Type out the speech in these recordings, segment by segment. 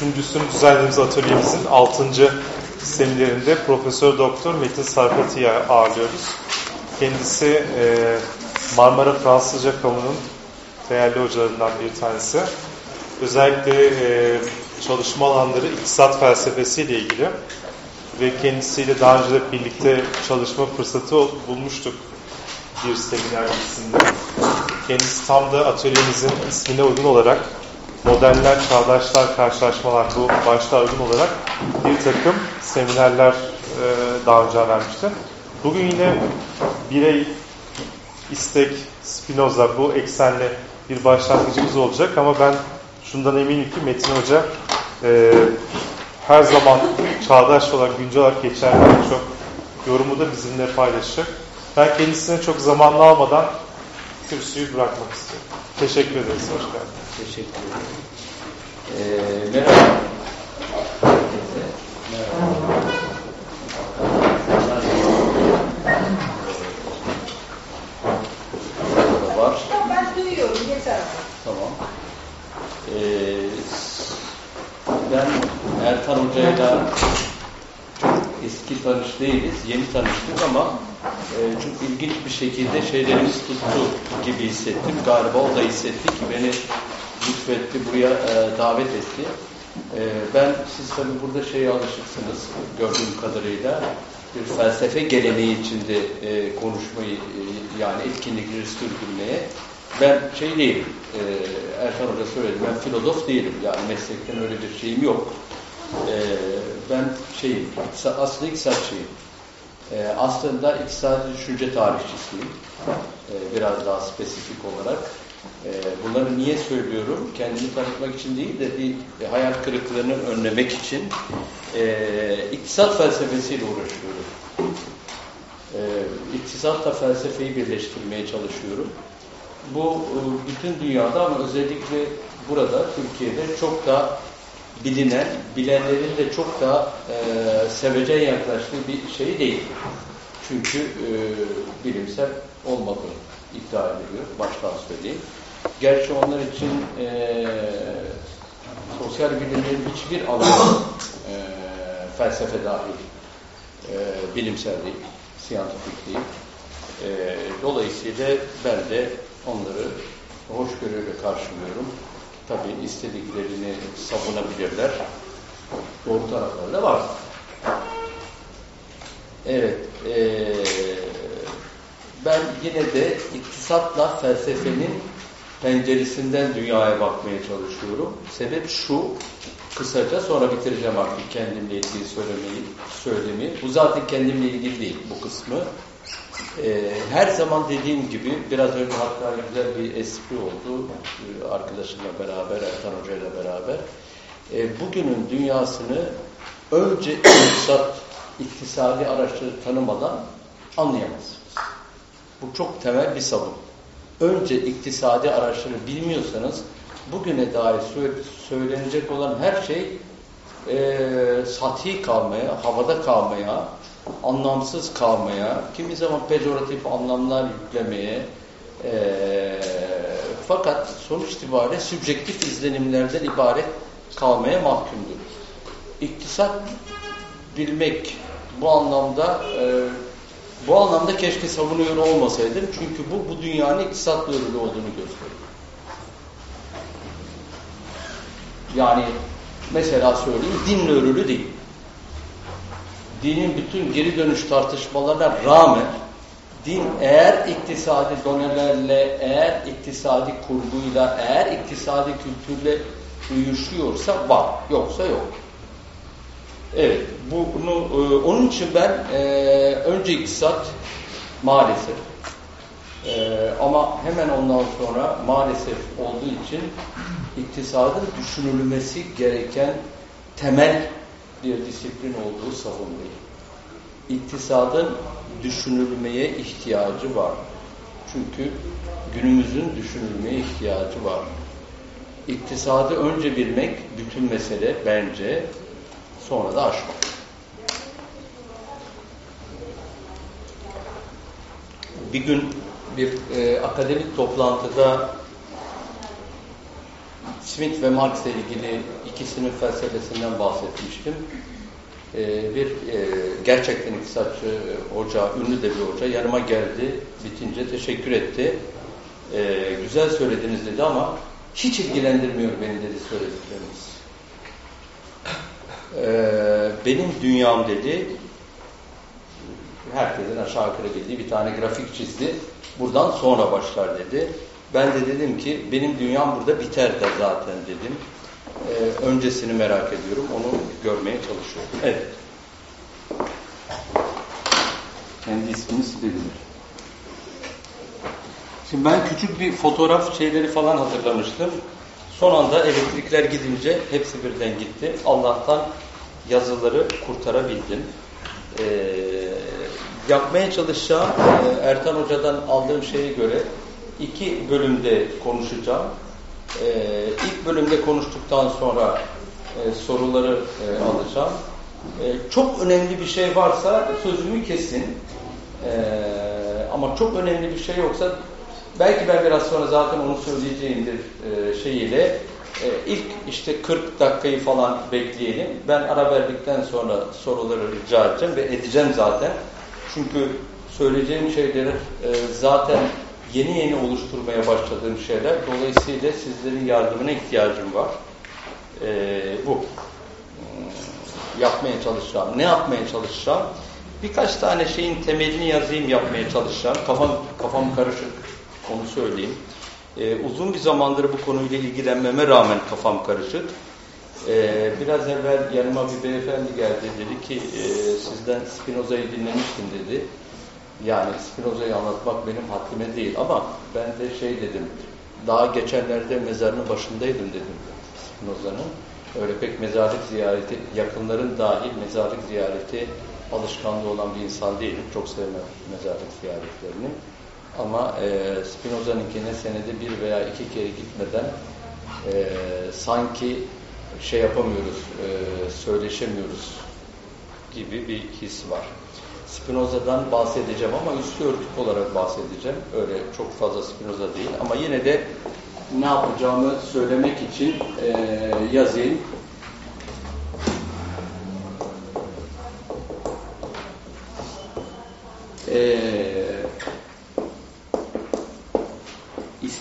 üçüncüsünü düzenlediğimiz atölyemizin altıncı seminerinde Profesör Doktor Metin Sarkatı'yı ağırlıyoruz. Kendisi e, Marmara Fransızca Kamu'nun değerli hocalarından bir tanesi. Özellikle e, çalışma alanları iktisat felsefesiyle ilgili ve kendisiyle daha önce de birlikte çalışma fırsatı bulmuştuk bir seminer gibisinde. Kendisi tam da atölyemizin ismine uygun olarak modeller, çağdaşlar, karşılaşmalar bu başlığa uygun olarak bir takım seminerler e, daha önce vermişti. Bugün yine birey, istek, Spinoza bu eksenle bir başlangıcımız olacak ama ben şundan eminim ki Metin Hoca e, her zaman çağdaş olarak, güncel olarak geçerli çok yorumu da bizimle paylaşacak. Ben kendisine çok zamanlı almadan kürsüyü bırakmak istiyorum. Teşekkür ederiz. Hoş geldiniz. Teşekkür ederim. Ee, merhaba. Merhaba. Var. Ben duyuyorum yeter. Tamam. Ee, ben Ertan Hoca'yla çok eski tanış değiliz, yeni tanıştık ama e, çok ilginç bir şekilde şeylerimiz tuttu gibi hissettim. Galiba o da hissetti ki beni lütfetti, buraya e, davet etti. E, ben, siz tabii burada şeye alışıksınız gördüğüm kadarıyla. Bir felsefe geleneği içinde e, konuşmayı, e, yani etkinlikleri sürdürmeye. Ben şey değilim, e, Erkan Hoca söyledi, ben filozof değilim. Yani meslekten öyle bir şeyim yok. E, ben şeyim, aslında iktisatçıyım. E, aslında iktisadi düşünce tarihçisiyim. E, biraz daha spesifik olarak. E, bunları niye söylüyorum? Kendimi tanıtmak için değil de bir hayal kırıklığını önlemek için e, iktisat felsefesiyle uğraşıyorum. E, iktisatla felsefeyi birleştirmeye çalışıyorum. Bu e, bütün dünyada ama özellikle burada Türkiye'de çok da bilinen, bilenlerin de çok da e, sevecen yaklaştığı bir şey değil. Çünkü e, bilimsel olmadığını iddia ediliyor. Baştan söyleyeyim. Gerçi onlar için e, sosyal bilimlerin hiçbir alanı e, felsefe dahil e, bilimsel değil, siyantifik değil. E, dolayısıyla ben de onları hoşgörüyle karşılıyorum. Tabii istediklerini savunabilirler. Doğru tarafları da var. Evet. Ee, ben yine de iktisatla felsefenin penceresinden dünyaya bakmaya çalışıyorum. Sebep şu, kısaca sonra bitireceğim artık kendimle ilgili söylemeyi, söylemi. Bu zaten kendimle ilgili değil bu kısmı. Ee, her zaman dediğim gibi biraz önce hatta güzel bir espri oldu ee, arkadaşımla beraber, Ertan Hoca ile beraber. Ee, bugünün dünyasını önce iktisat, iktisadi araçları tanımadan anlayamazsınız. Bu çok temel bir savun. Önce iktisadi araçları bilmiyorsanız bugüne dair söylenecek olan her şey e, sati kalmaya, havada kalmaya, anlamsız kalmaya, kimi zaman pejoratif anlamlar yüklemeye, e, fakat sonuç itibariyle sübjektif izlenimlerden ibaret kalmaya mahkumdur. İktisat bilmek bu anlamda e, bu anlamda keşke savunuyor olmasaydım. Çünkü bu bu dünyanın iktisatla örülü olduğunu gösteriyor. Yani mesela söyleyeyim dinle örülü değil dinin bütün geri dönüş tartışmalarına rağmen din eğer iktisadi donelerle, eğer iktisadi kurguyla, eğer iktisadi kültürle uyuşuyorsa var, yoksa yok. Evet, bunu e, onun için ben e, önce iktisat maalesef e, ama hemen ondan sonra maalesef olduğu için iktisadın düşünülmesi gereken temel bir disiplin olduğu savunmayı. İktisadın düşünülmeye ihtiyacı var. Çünkü günümüzün düşünülmeye ihtiyacı var. İktisadı önce bilmek bütün mesele bence sonra da aşmak. Bir gün bir e, akademik toplantıda Smith ve Marx ile ilgili ikisinin felsefesinden bahsetmiştim. Ee, bir e, gerçekten iktisatçı e, hoca, ünlü de bir hoca yanıma geldi. Bitince teşekkür etti. Ee, güzel söylediniz dedi ama hiç ilgilendirmiyor beni dedi söyledikleriniz. Ee, benim dünyam dedi herkesin aşağı yukarı bildiği bir tane grafik çizdi. Buradan sonra başlar dedi. Ben de dedim ki benim dünyam burada biter de zaten dedim. Ee, öncesini merak ediyorum. Onu görmeye çalışıyorum. Evet. Kendi ismini silebilir. Şimdi ben küçük bir fotoğraf şeyleri falan hazırlamıştım. Son anda elektrikler gidince hepsi birden gitti. Allah'tan yazıları kurtarabildim. Ee, yapmaya çalışacağım e, Ertan Hoca'dan aldığım şeye göre iki bölümde konuşacağım. Ee, ilk bölümde konuştuktan sonra e, soruları e, alacağım. E, çok önemli bir şey varsa sözümü kesin. E, ama çok önemli bir şey yoksa belki ben biraz sonra zaten onu söyleyeceğimdir e, şeyiyle. E, ilk işte 40 dakikayı falan bekleyelim. Ben ara verdikten sonra soruları rica edeceğim ve edeceğim zaten. Çünkü söyleyeceğim şeyleri e, zaten yeni yeni oluşturmaya başladığım şeyler. Dolayısıyla sizlerin yardımına ihtiyacım var. E, bu. Hmm, yapmaya çalışacağım. Ne yapmaya çalışacağım? Birkaç tane şeyin temelini yazayım yapmaya çalışacağım. Kafam, kafam karışık. Onu söyleyeyim. Ee, uzun bir zamandır bu konuyla ilgilenmeme rağmen kafam karışık. Ee, biraz evvel yanıma bir beyefendi geldi. Dedi ki e, sizden Spinoza'yı dinlemiştim dedi. Yani Spinoza'yı anlatmak benim haddime değil ama ben de şey dedim. Daha geçenlerde mezarının başındaydım dedim Spinoza'nın. Öyle pek mezarlık ziyareti, yakınların dahil mezarlık ziyareti alışkanlığı olan bir insan değilim. Çok sevmem mezarlık ziyaretlerini. Ama e, Spinoza'nınkine senede bir veya iki kere gitmeden e, sanki şey yapamıyoruz, e, söyleşemiyoruz gibi bir his var. Spinoza'dan bahsedeceğim ama üstü örtük olarak bahsedeceğim. Öyle çok fazla Spinoza değil ama yine de ne yapacağımı söylemek için e, yazayım. Ee,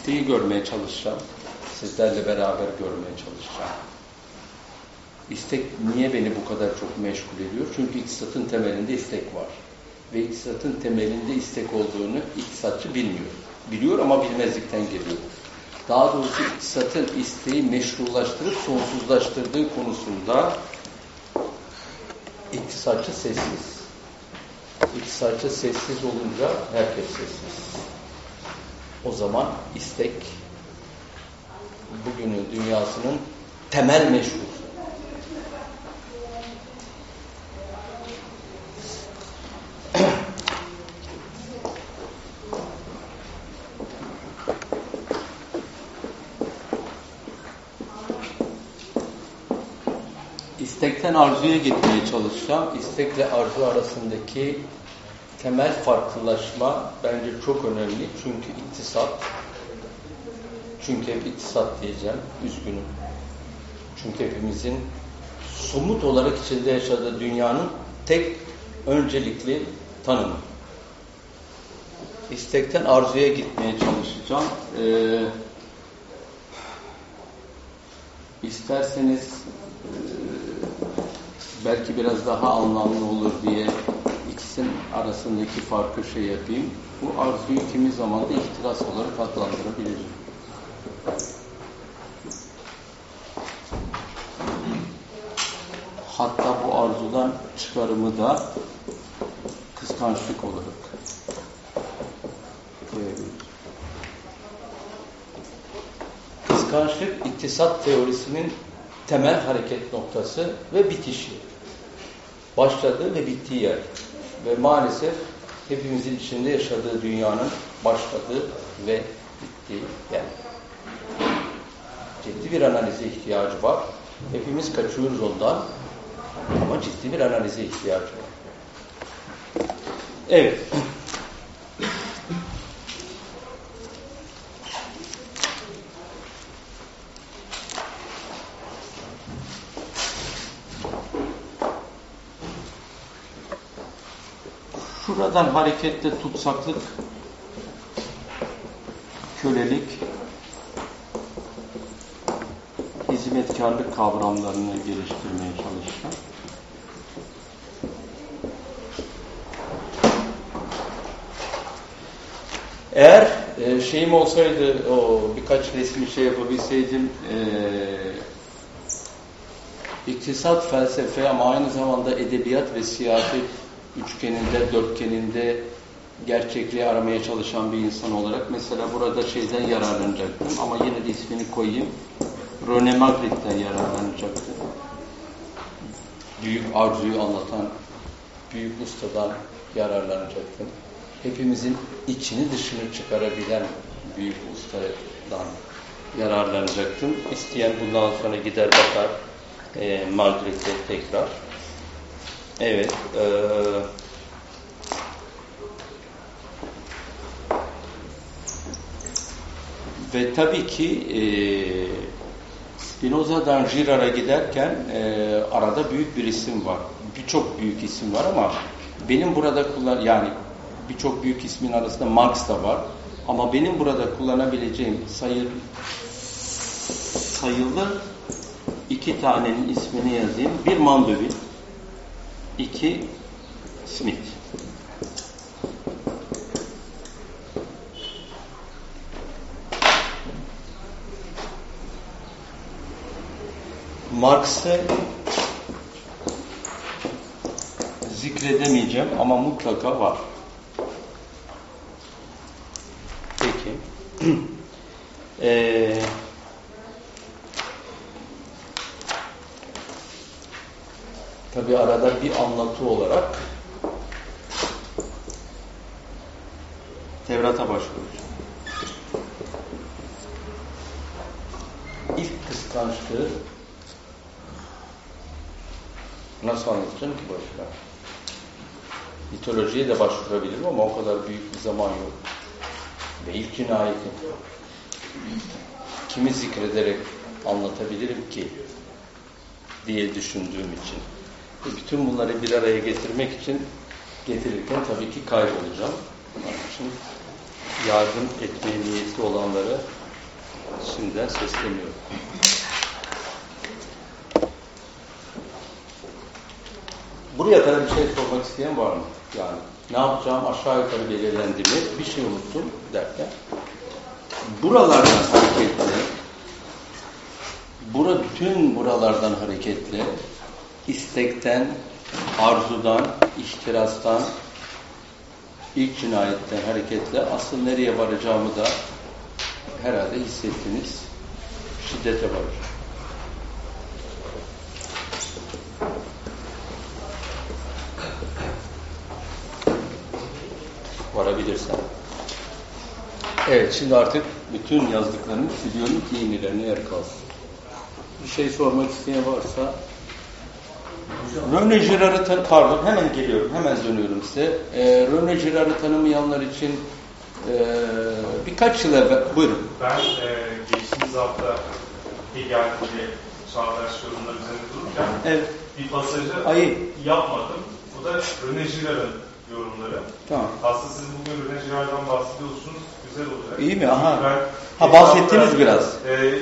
isteği görmeye çalışacağım. Sizlerle beraber görmeye çalışacağım. İstek niye beni bu kadar çok meşgul ediyor? Çünkü iktisatın temelinde istek var. Ve iktisatın temelinde istek olduğunu iktisatçı bilmiyor. Biliyor ama bilmezlikten geliyor. Daha doğrusu iktisatın isteği meşrulaştırıp sonsuzlaştırdığı konusunda iktisatçı sessiz. İktisatçı sessiz olunca herkes sessiz. O zaman istek bugünün dünyasının temel meşrusu. İstekten arzuya gitmeye çalışacağım. İstekle arzu arasındaki temel farklılaşma bence çok önemli. Çünkü iktisat, çünkü hep iktisat diyeceğim, üzgünüm. Çünkü hepimizin somut olarak içinde yaşadığı dünyanın tek öncelikli tanımı. İstekten arzuya gitmeye çalışacağım. Ee, isterseniz e, belki biraz daha anlamlı olur diye ikisinin arasındaki farkı şey yapayım. Bu arzuyu kimi zaman da ihtiras olarak adlandırabilirim. Hatta bu arzudan çıkarımı da kıskançlık olarak. Kıskançlık iktisat teorisinin temel hareket noktası ve bitişi. Başladığı ve bittiği yer. Ve maalesef hepimizin içinde yaşadığı dünyanın başladığı ve bittiği yer. Ciddi bir analize ihtiyacı var. Hepimiz kaçıyoruz ondan. Ama ciddi bir analize ihtiyacı var. Evet. Şuradan hareketle tutsaklık, kölelik, hizmetkarlık kavramlarını geliştirmeye çalışacağım. Eğer e, şeyim olsaydı, o birkaç resmi şey yapabilseydim, e, iktisat, felsefe ama aynı zamanda edebiyat ve siyaset üçgeninde, dörtgeninde gerçekliği aramaya çalışan bir insan olarak mesela burada şeyden yararlanacaktım ama yine de ismini koyayım. Rene Magritte'den yararlanacaktım. Büyük arzuyu anlatan büyük ustadan yararlanacaktım. Hepimizin içini dışını çıkarabilen büyük ustadan yararlanacaktım. İsteyen bundan sonra gider bakar e, Magritte tekrar. Evet. E, ve tabii ki e, Spinoza'dan Girard'a giderken e, arada büyük bir isim var. Birçok büyük isim var ama benim burada kullan yani birçok büyük ismin arasında Marx da var. Ama benim burada kullanabileceğim sayı sayılı iki tanenin ismini yazayım. Bir Mandeville, iki Smith. Marx'ı zikredemeyeceğim ama mutlaka var. Peki. ee, tabi arada bir anlatı olarak Tevrat'a başvuracağım. İlk kıskançlığı nasıl anlatacağım ki başka? Mitolojiye de başvurabilirim ama o kadar büyük bir zaman yok. Ve ilk cinayeti kimi zikrederek anlatabilirim ki diye düşündüğüm için. Bütün bunları bir araya getirmek için getirirken tabii ki kaybolacağım. Onun için yardım etmeye niyetli olanlara şimdiden sesleniyorum. Buraya kadar bir şey sormak isteyen var mı? Yani ne yapacağım aşağı yukarı belirlendi mi? Bir şey unuttum derken. Buralardan hareketle bura, bütün buralardan hareketle istekten, arzudan, ihtirastan, ilk cinayetten hareketle asıl nereye varacağımı da herhalde hissettiniz. Şiddete varacağım. varabilirsen. Evet, şimdi artık bütün yazdıklarımı siliyorum ki yenilerine yer kalsın. Bir şey sormak isteyen varsa Röne Girard'ı tan pardon hemen geliyorum, hemen dönüyorum size. Ee, Röne Girard'ı tanımayanlar için e, birkaç yıl evvel, buyurun. Ben e, geçtiğimiz hafta Hegel'de çağdaş yorumlar üzerinde dururken Evet. bir pasajı Ayı. yapmadım. Bu da Röne Girard'ın yorumları. Tamam. Aslında siz bugün Röne Girard'dan bahsediyorsunuz. Güzel olacak. İyi mi? Aha. Ben Ha, bahsettiniz biraz. E,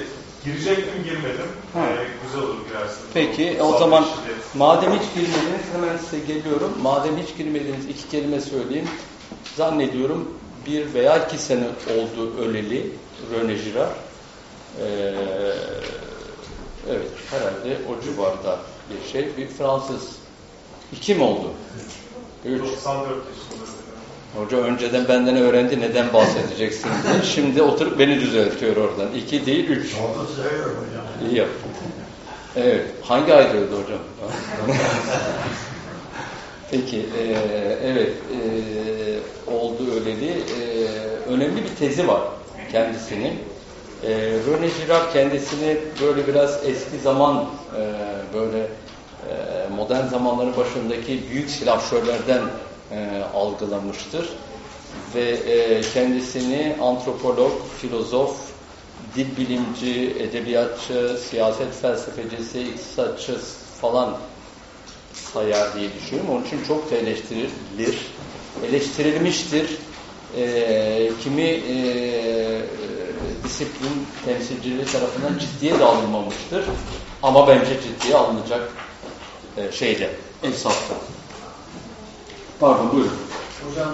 girecektim girmedim. Ha. E, güzel olur girersiniz. Peki o Sohbet zaman şiddet. madem hiç girmediniz hemen size geliyorum. Madem hiç girmediniz iki kelime söyleyeyim. Zannediyorum bir veya iki sene oldu öleli Röne Girard. Ee, evet herhalde o civarda bir şey. Bir Fransız. İki mi oldu? Üç. 94 yaşında. Hoca önceden benden öğrendi neden bahsedeceksin diye. Şimdi oturup beni düzeltiyor oradan. İki değil üç. Hocam. İyi yaptın. Evet. Hangi ayda öldü hocam? Peki. E, evet. E, oldu öyleli. E, önemli bir tezi var kendisinin. E, René Girard kendisini böyle biraz eski zaman e, böyle e, modern zamanların başındaki büyük silahşörlerden e, algılamıştır. Ve e, kendisini antropolog, filozof, dil bilimci, edebiyatçı, siyaset felsefecisi, iktisatçı falan sayar diye düşünüyorum. Onun için çok da eleştirilir. eleştirilmiştir. E, kimi e, disiplin temsilcileri tarafından ciddiye de alınmamıştır. Ama bence ciddiye alınacak e, şeyde, esasda. Pardon buyurun. Hocam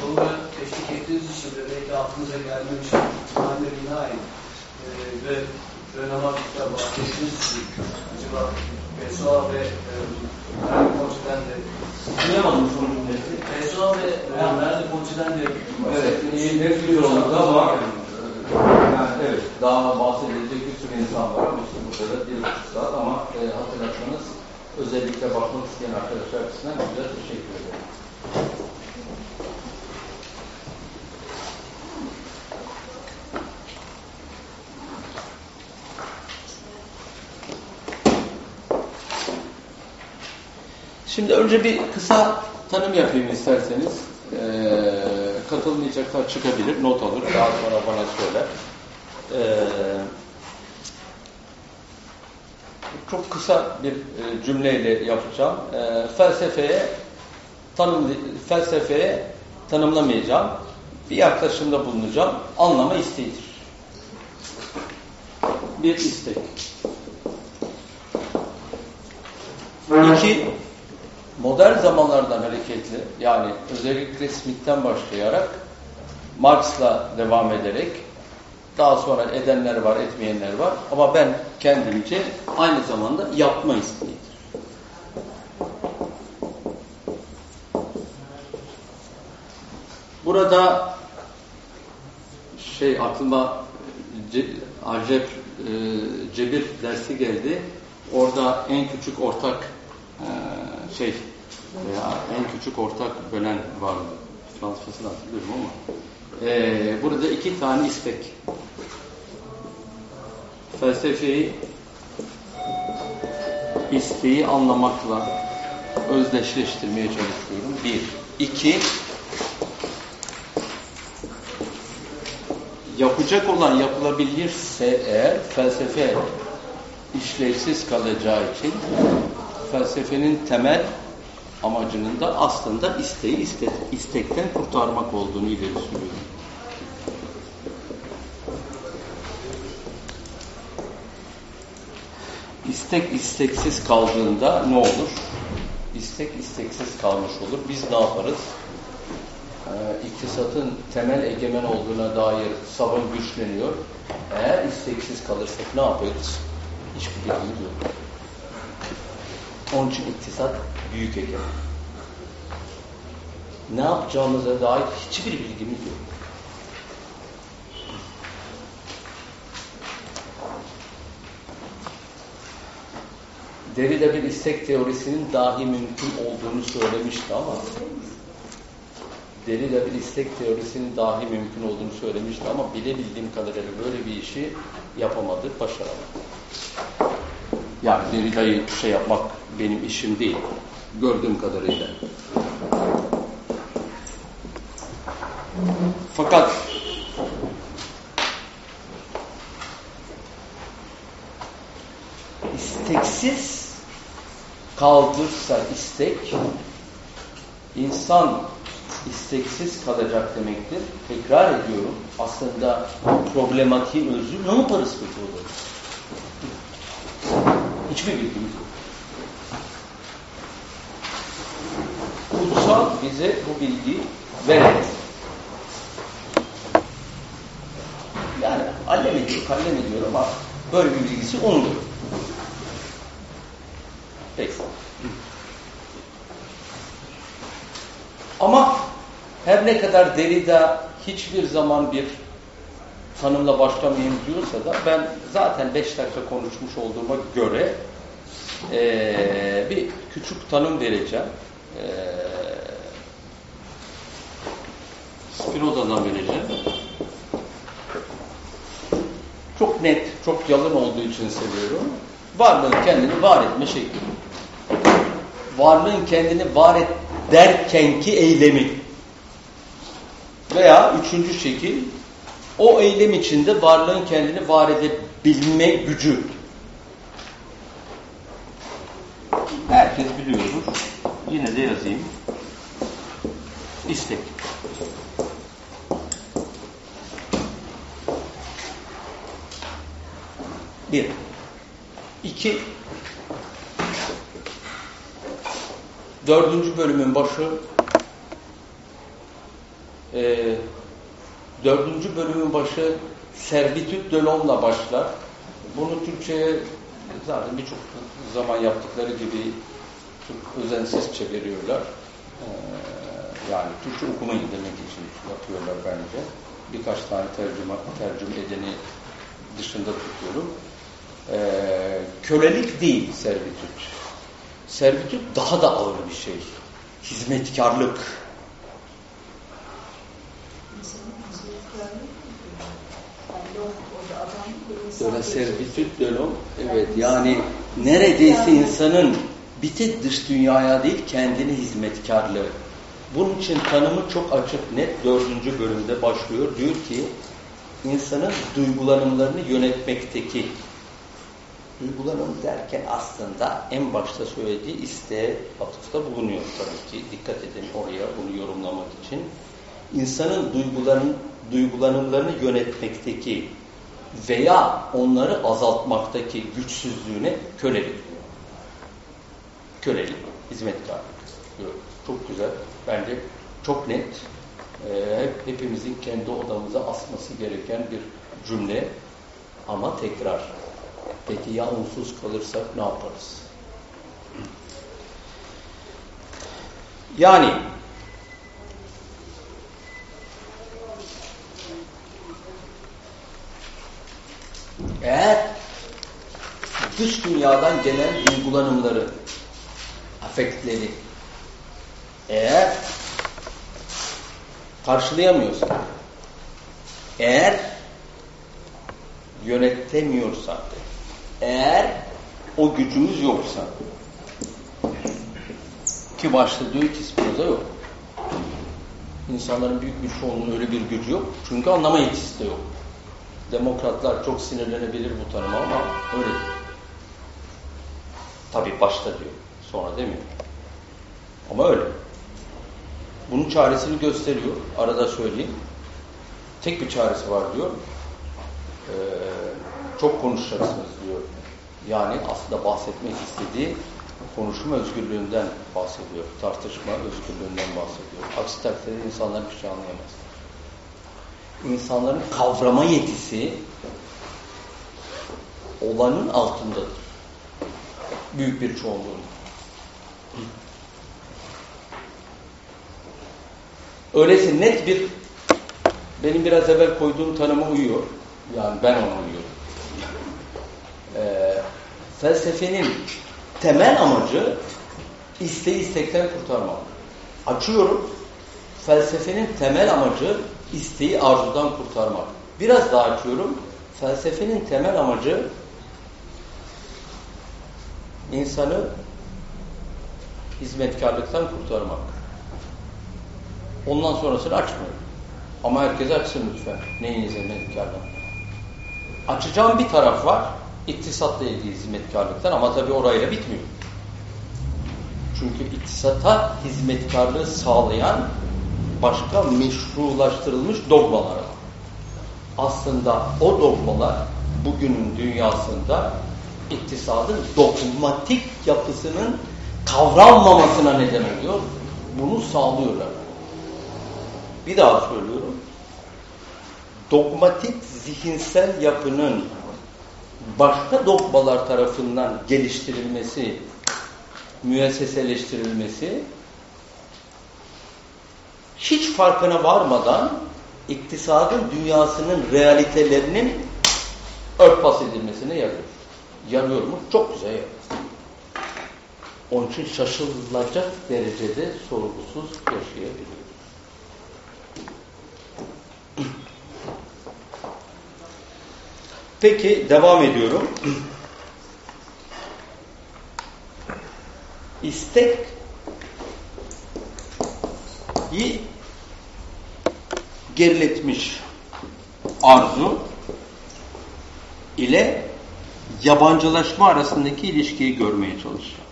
konuya teşvik ettiğiniz için de belki aklınıza gelmemiş ihtimalle binaen e, ve Renamak'ta bahsettiğiniz gibi acaba Pessoa ve e, Merdi Ponçi'den de Duyamadım son cümlesi. Pessoa ve e, Merdi Ponçi'den de Evet, iyi net bir oldu ama yani evet, daha bahsedilecek bir sürü insan var ama işte burada da bir buçuk saat ama e, hatırlatmanız özellikle bakmak isteyen arkadaşlar açısından güzel teşekkür ederim. Şimdi önce bir kısa tanım yapayım isterseniz. Ee, katılmayacaklar çıkabilir, not alır, daha sonra bana söyler. Ee, çok kısa bir e, cümleyle yapacağım. Ee, felsefeye tanım felsefeye tanımlamayacağım. Bir yaklaşımda bulunacağım. Anlama isteğidir. Bir istek. İki, modern zamanlardan hareketli yani özellikle Smith'ten başlayarak Marx'la devam ederek daha sonra edenler var, etmeyenler var ama ben kendimce aynı zamanda yapma isteğidir. Burada şey aklıma ce, acep e, cebir dersi geldi. Orada en küçük ortak e, şey veya en küçük ortak bölen var mı? Fransızcasını hatırlıyorum ama. E, burada iki tane istek. Felsefeyi isteği anlamakla özdeşleştirmeye çalışıyorum. Bir. İki, yapacak olan yapılabilirse eğer felsefe işlevsiz kalacağı için felsefenin temel amacının da aslında isteği istek, istekten kurtarmak olduğunu ileri sürüyorum. İstek isteksiz kaldığında ne olur? İstek isteksiz kalmış olur. Biz ne yaparız? Ee, iktisatın temel egemen olduğuna dair savun güçleniyor. Eğer isteksiz kalırsak ne yapıyoruz? Hiçbir bilgimiz yok. Onun için iktisat büyük egemen. Ne yapacağımıza dair hiçbir bilgimiz yok. Derrida bir istek teorisinin dahi mümkün olduğunu söylemişti ama Derrida bir istek teorisinin dahi mümkün olduğunu söylemişti ama bilebildiğim kadarıyla böyle bir işi yapamadı, başaramadı. Yani Derrida'yı şey yapmak benim işim değil. Gördüğüm kadarıyla. Fakat isteksiz kaldırsa istek insan isteksiz kalacak demektir. Tekrar ediyorum. Aslında problematiğin özü ne yaparız peki o Hiçbir bilgimiz yok. Kutsal bize bu bilgiyi veremez. Yani allem ediyor, kallem ediyor ama böyle bir bilgisi onundur. Peki. Ama her ne kadar Derrida hiçbir zaman bir tanımla başlamayayım diyorsa da ben zaten beş dakika konuşmuş olduğuma göre ee, bir küçük tanım vereceğim. Ee, Spinoza'dan vereceğim. Çok net, çok yalın olduğu için seviyorum. Varlığın kendini var etme şekli. Varlığın kendini var et derkenki eylemi. Veya üçüncü şekil, o eylem içinde varlığın kendini var edebilme gücü. Herkes biliyordur. Yine de yazayım. İstek. Bir. İki. Dördüncü bölümün başı e, dördüncü bölümün başı servitüt de l'homme başlar. Bunu Türkçe'ye zaten birçok zaman yaptıkları gibi çok özensiz çeviriyorlar. Ee, yani Türkçe okumayı demek için yapıyorlar bence. Birkaç tane tercüme, tercüme edeni dışında tutuyorum. Ee, kölelik değil servitüt. Servitüt daha da ağır bir şey. Hizmetkarlık. Öyle servitüt dönüm. Evet yani neredeyse insanın bir tek dış dünyaya değil kendine hizmetkarlığı. Bunun için tanımı çok açık net dördüncü bölümde başlıyor. Diyor ki insanın duygulanımlarını yönetmekteki duygulanım derken aslında en başta söylediği isteğe atıfta bulunuyor tabii ki. Dikkat edin oraya bunu yorumlamak için. İnsanın duygulanım, duygulanımlarını yönetmekteki veya onları azaltmaktaki güçsüzlüğüne kölelik diyor. Kölelik, hizmetkarlık diyor. Çok güzel. Bence çok net. Ee, hep hepimizin kendi odamıza asması gereken bir cümle. Ama tekrar. Peki ya unsuz kalırsak ne yaparız? Yani eğer dış dünyadan gelen duygulanımları, afektleri eğer karşılayamıyorsak, eğer yönetemiyorsak, eğer o gücümüz yoksa ki başta diyor ki Spinoza yok. İnsanların büyük bir çoğunluğunun öyle bir gücü yok. Çünkü anlama yetisi de yok. Demokratlar çok sinirlenebilir bu tanıma ama öyle. Tabi başta diyor. Sonra demiyor. Ama öyle. Bunun çaresini gösteriyor. Arada söyleyeyim. Tek bir çaresi var diyor. Ee, çok konuşacaksınız diyor. Yani aslında bahsetmek istediği konuşma özgürlüğünden bahsediyor. Tartışma özgürlüğünden bahsediyor. Aksi takdirde insanlar bir şey anlayamaz. İnsanların kavrama yetisi olanın altındadır. Büyük bir çoğunluğun. Öyleyse net bir benim biraz evvel koyduğum tanıma uyuyor. Yani ben ona uyuyorum. Ee, felsefenin temel amacı isteği istekten kurtarmak. Açıyorum. Felsefenin temel amacı isteği arzudan kurtarmak. Biraz daha açıyorum. Felsefenin temel amacı insanı hizmetkarlıktan kurtarmak. Ondan sonrasını açmıyorum. Ama herkes açsın lütfen. Neyin hizmetkarlığı? Açacağım bir taraf var. İktisatla ilgili hizmetkarlıktan ama tabii orayla bitmiyor. Çünkü iktisata hizmetkarlığı sağlayan başka meşrulaştırılmış dogmalar var. Aslında o dogmalar bugünün dünyasında iktisadın dogmatik yapısının kavranmamasına neden oluyor. Bunu sağlıyorlar. Bir daha söylüyorum. Dogmatik zihinsel yapının başka dogmalar tarafından geliştirilmesi, müesseseleştirilmesi hiç farkına varmadan iktisadın dünyasının realitelerinin örtbas edilmesine yarıyor. Yarıyor mu? Çok güzel yarıyor. Onun için şaşılacak derecede sorgusuz yaşayabiliyor. Peki devam ediyorum. İstek yi geriletmiş arzu ile yabancılaşma arasındaki ilişkiyi görmeye çalışacağım.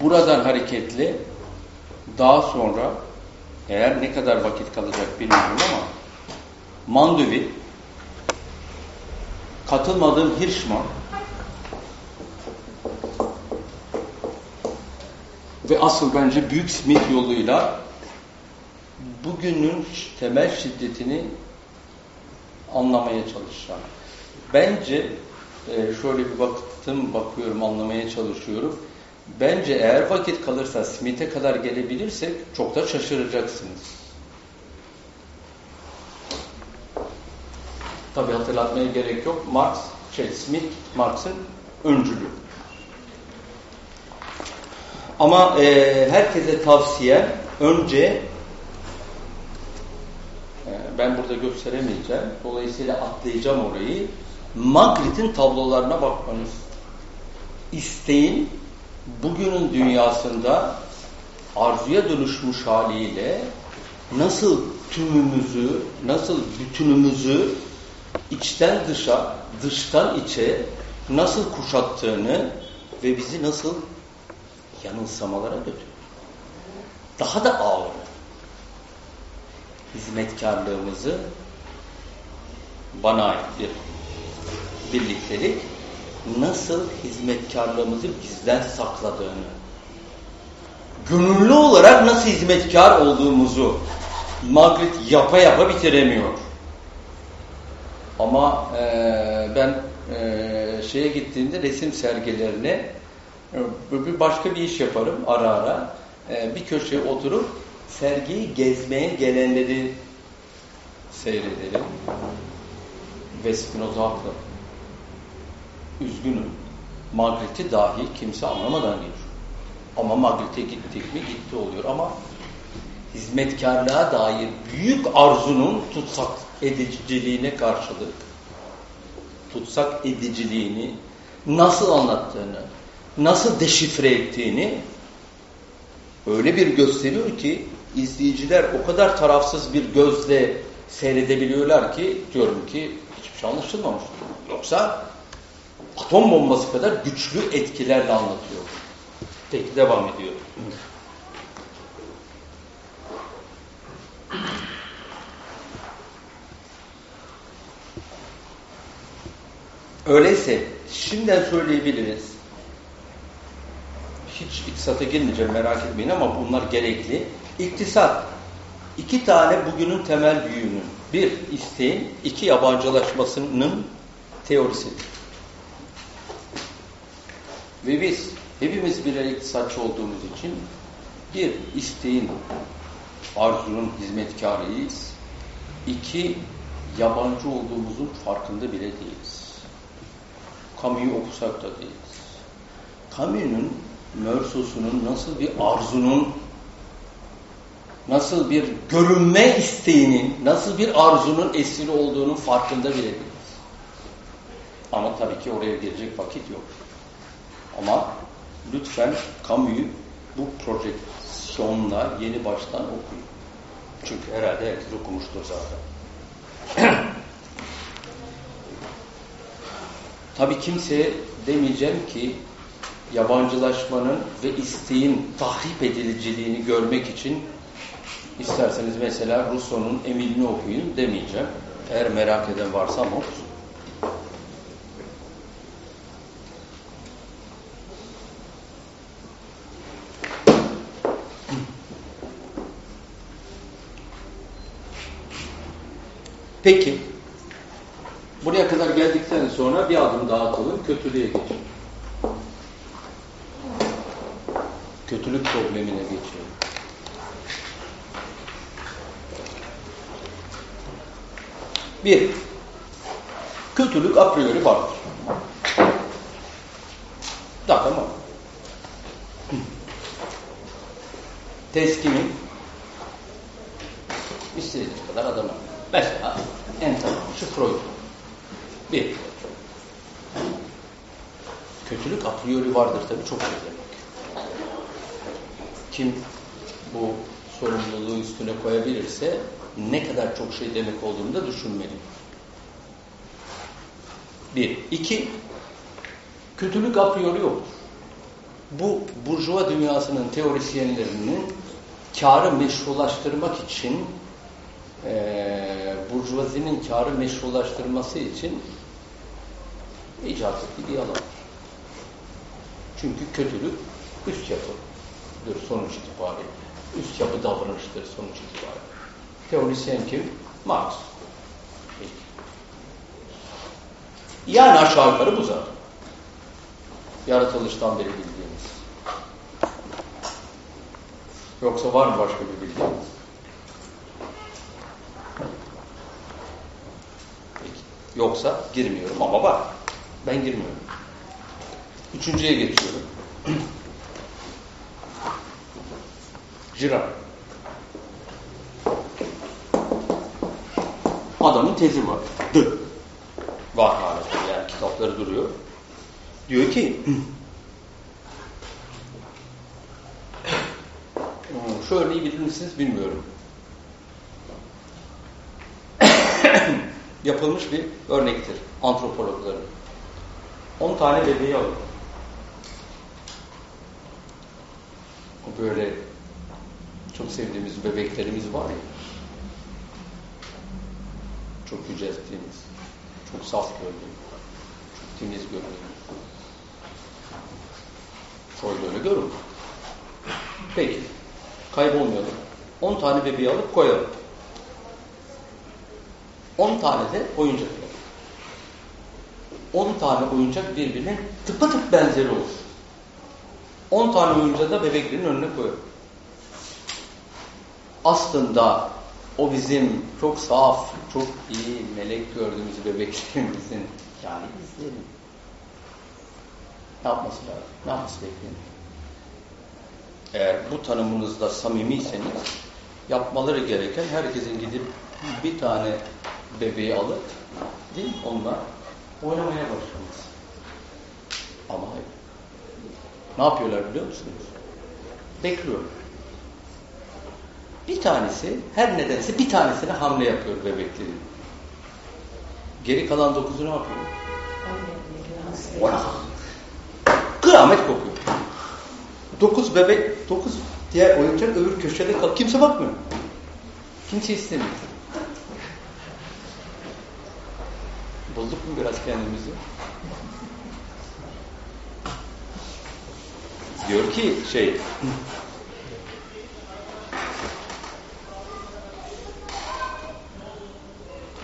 buradan hareketli daha sonra eğer ne kadar vakit kalacak bilmiyorum ama Manduvi katılmadığım Hirschman ve asıl bence Büyük Smith yoluyla bugünün temel şiddetini anlamaya çalışacağım. Bence e, şöyle bir baktım, bakıyorum, anlamaya çalışıyorum. Bence eğer vakit kalırsa Smith'e kadar gelebilirsek çok da şaşıracaksınız. Tabi hatırlatmaya gerek yok. Marx, şey Smith, Marx'ın öncülü. Ama e, herkese tavsiye önce e, ben burada gösteremeyeceğim. Dolayısıyla atlayacağım orayı. Magritte'in tablolarına bakmanız. İsteyin bugünün dünyasında arzuya dönüşmüş haliyle nasıl tümümüzü, nasıl bütünümüzü içten dışa, dıştan içe nasıl kuşattığını ve bizi nasıl yanılsamalara götürüyor. Daha da ağır hizmetkarlığımızı bana ait bir birliktelik nasıl hizmetkarlığımızı bizden sakladığını gönüllü olarak nasıl hizmetkar olduğumuzu Margaret yapa yapa bitiremiyor. Ama e, ben e, şeye gittiğimde resim sergilerine e, başka bir iş yaparım ara ara. E, bir köşeye oturup sergiyi gezmeye gelenleri seyrederim. Ve Spinoza haklı. Üzgünüm. Magritte dahi kimse anlamadan geliyor. Ama Magritte gittik mi gitti oluyor ama hizmetkarlığa dair büyük arzunun tutsak ediciliğine karşılık tutsak ediciliğini nasıl anlattığını, nasıl deşifre ettiğini öyle bir gösteriyor ki izleyiciler o kadar tarafsız bir gözle seyredebiliyorlar ki diyorum ki hiçbir şey anlaşılmamış. Yoksa atom bombası kadar güçlü etkilerle anlatıyor. Peki devam ediyor. Öyleyse şimdiden söyleyebiliriz. Hiç iktisata girmeyeceğim merak etmeyin ama bunlar gerekli. İktisat iki tane bugünün temel büyüğünün. Bir isteğin, iki yabancılaşmasının teorisidir. Ve biz hepimiz birer iktisatçı olduğumuz için bir isteğin, arzunun hizmetkarıyız. İki, yabancı olduğumuzun farkında bile değiliz. Camus'u okusak da değiliz. Camus'un Mörsosu'nun nasıl bir arzunun, nasıl bir görünme isteğinin, nasıl bir arzunun esiri olduğunun farkında bile değiliz. Ama tabii ki oraya gelecek vakit yok. Ama lütfen Camus'u bu projeksiyonla yeni baştan okuyun. Çünkü herhalde herkes okumuştur zaten. Tabii kimseye demeyeceğim ki yabancılaşmanın ve isteğin tahrip ediliciliğini görmek için isterseniz mesela Rousseau'nun Emil'ini okuyun demeyeceğim. Eğer merak eden varsa ama okusun. Peki. Buraya kadar geldikten sonra bir adım daha atalım. Kötülüğe geçelim. Kötülük problemine geçelim. Bir, kötülük a priori vardır. Da tamam. Teskimin istediğiniz kadar adamı. Mesela en tamam şu Freud. Bir. Kötülük a priori vardır tabii çok demek. Kim bu sorumluluğu üstüne koyabilirse ne kadar çok şey demek olduğunu da düşünmeli. Bir. İki. Kötülük a priori yoktur. bu burjuva dünyasının teorisyenlerinin karı meşrulaştırmak için e, burjuvazinin karı meşrulaştırması için icat ettiği bir yalan. Çünkü kötülük üst yapıdır sonuç itibariyle. Üst yapı davranıştır sonuç itibariyle. Teorisyen kim? Marx. Yani aşağı yukarı bu zaten. Yaratılıştan beri bildiğimiz. Yoksa var mı başka bir bildiğimiz? Yoksa girmiyorum ama var. Ben girmiyorum. Üçüncüye geçiyorum. Girard. Adamın tezi var. Dı. Var hala. Yani kitapları duruyor. Diyor ki hmm, şu örneği bilir misiniz bilmiyorum. Yapılmış bir örnektir antropologların. 10 tane bebeği alın. Böyle çok sevdiğimiz bebeklerimiz var ya. Çok yücelttiğimiz, çok saf gördüğümüz, çok temiz gördüğümüz. Öyle görür. Peki, kaybolmayalım. 10 tane bebeği alıp koyalım. 10 tane de oyuncak alalım. 10 tane oyuncak birbirine tıpatıp benzeri olur. 10 tane oyuncağı da bebeklerin önüne koyalım. Aslında o bizim çok saf, çok iyi, melek gördüğümüz bebeklerimizin yani izleyelim. Ne yapması lazım? Ne yapması bekleniyor? Eğer bu tanımınızda samimiyseniz yapmaları gereken herkesin gidip bir tane bebeği alıp değil? Onunla oynamaya başlaması. Ama hayır. Ne yapıyorlar biliyor musunuz? Bekliyorlar. Bir tanesi her nedense bir tanesine hamle yapıyor bebeklerin. Geri kalan dokuzu ne yapıyor? Ona. Kıyamet kopuyor. Dokuz bebek, dokuz diğer oyuncak öbür köşede kalıyor. Kimse bakmıyor. Kimse istemiyor. Bulduk mu biraz kendimizi? Diyor ki şey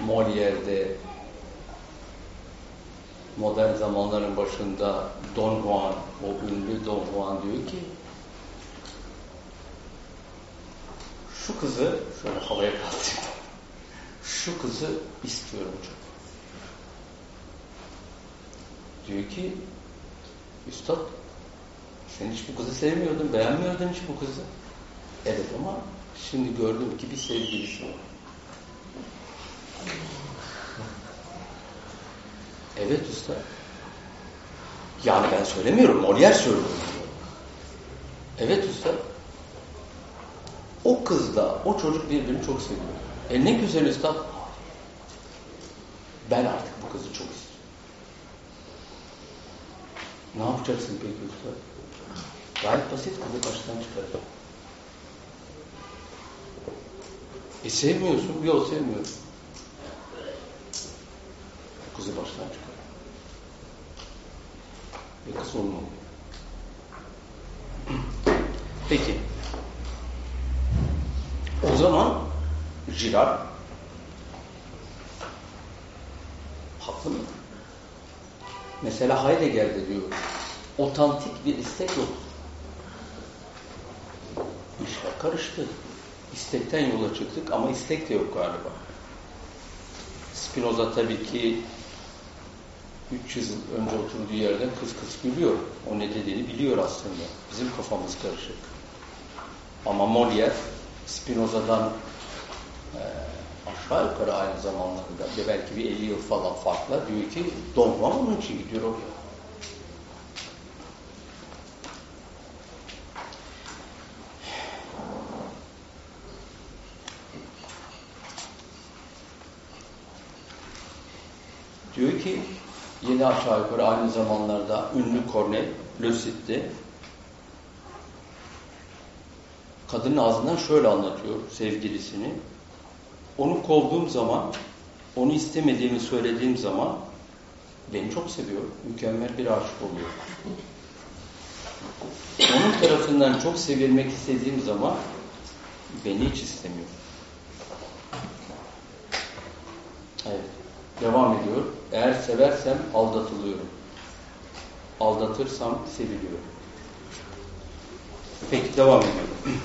Molière'de modern zamanların başında Don Juan, o ünlü Don Juan diyor ki şu kızı şöyle havaya kaldırayım. Şu kızı istiyorum çok. Diyor ki Üstad sen hiç bu kızı sevmiyordun, beğenmiyordun hiç bu kızı. Evet ama şimdi gördüm ki bir sevgilisi var. Evet usta. Yani ben söylemiyorum, Molière söylüyor. Evet usta. O kızla o çocuk birbirini çok seviyor. E ne güzel usta. Ben artık bu kızı çok istiyorum. Ne yapacaksın peki usta? Gayet basit kızı baştan çıkaracak. E sevmiyorsun, yok sevmiyorum. Kızı baştan çıkar. Ve kız olma Peki. O zaman Girard haklı mı? Mesela Heidegger'de diyor otantik bir istek yok. İşler karıştı. İstekten yola çıktık ama istek de yok galiba. Spinoza tabii ki 300 yıl önce oturduğu yerden kıs kıs gülüyor. O ne dediğini biliyor aslında. Bizim kafamız karışık. Ama Molière Spinoza'dan e, aşağı yukarı aynı zamanlarda ve belki bir 50 yıl falan farkla diyor ki Don onun için gidiyor oraya. Diyor ki yine aşağı yukarı aynı zamanlarda ünlü Corneille Lucid'de kadının ağzından şöyle anlatıyor sevgilisini. Onu kovduğum zaman, onu istemediğimi söylediğim zaman beni çok seviyor, mükemmel bir aşık oluyor. Onun tarafından çok sevilmek istediğim zaman beni hiç istemiyor. Evet. Devam ediyor. Eğer seversem aldatılıyorum. Aldatırsam seviliyorum. Peki devam ediyorum.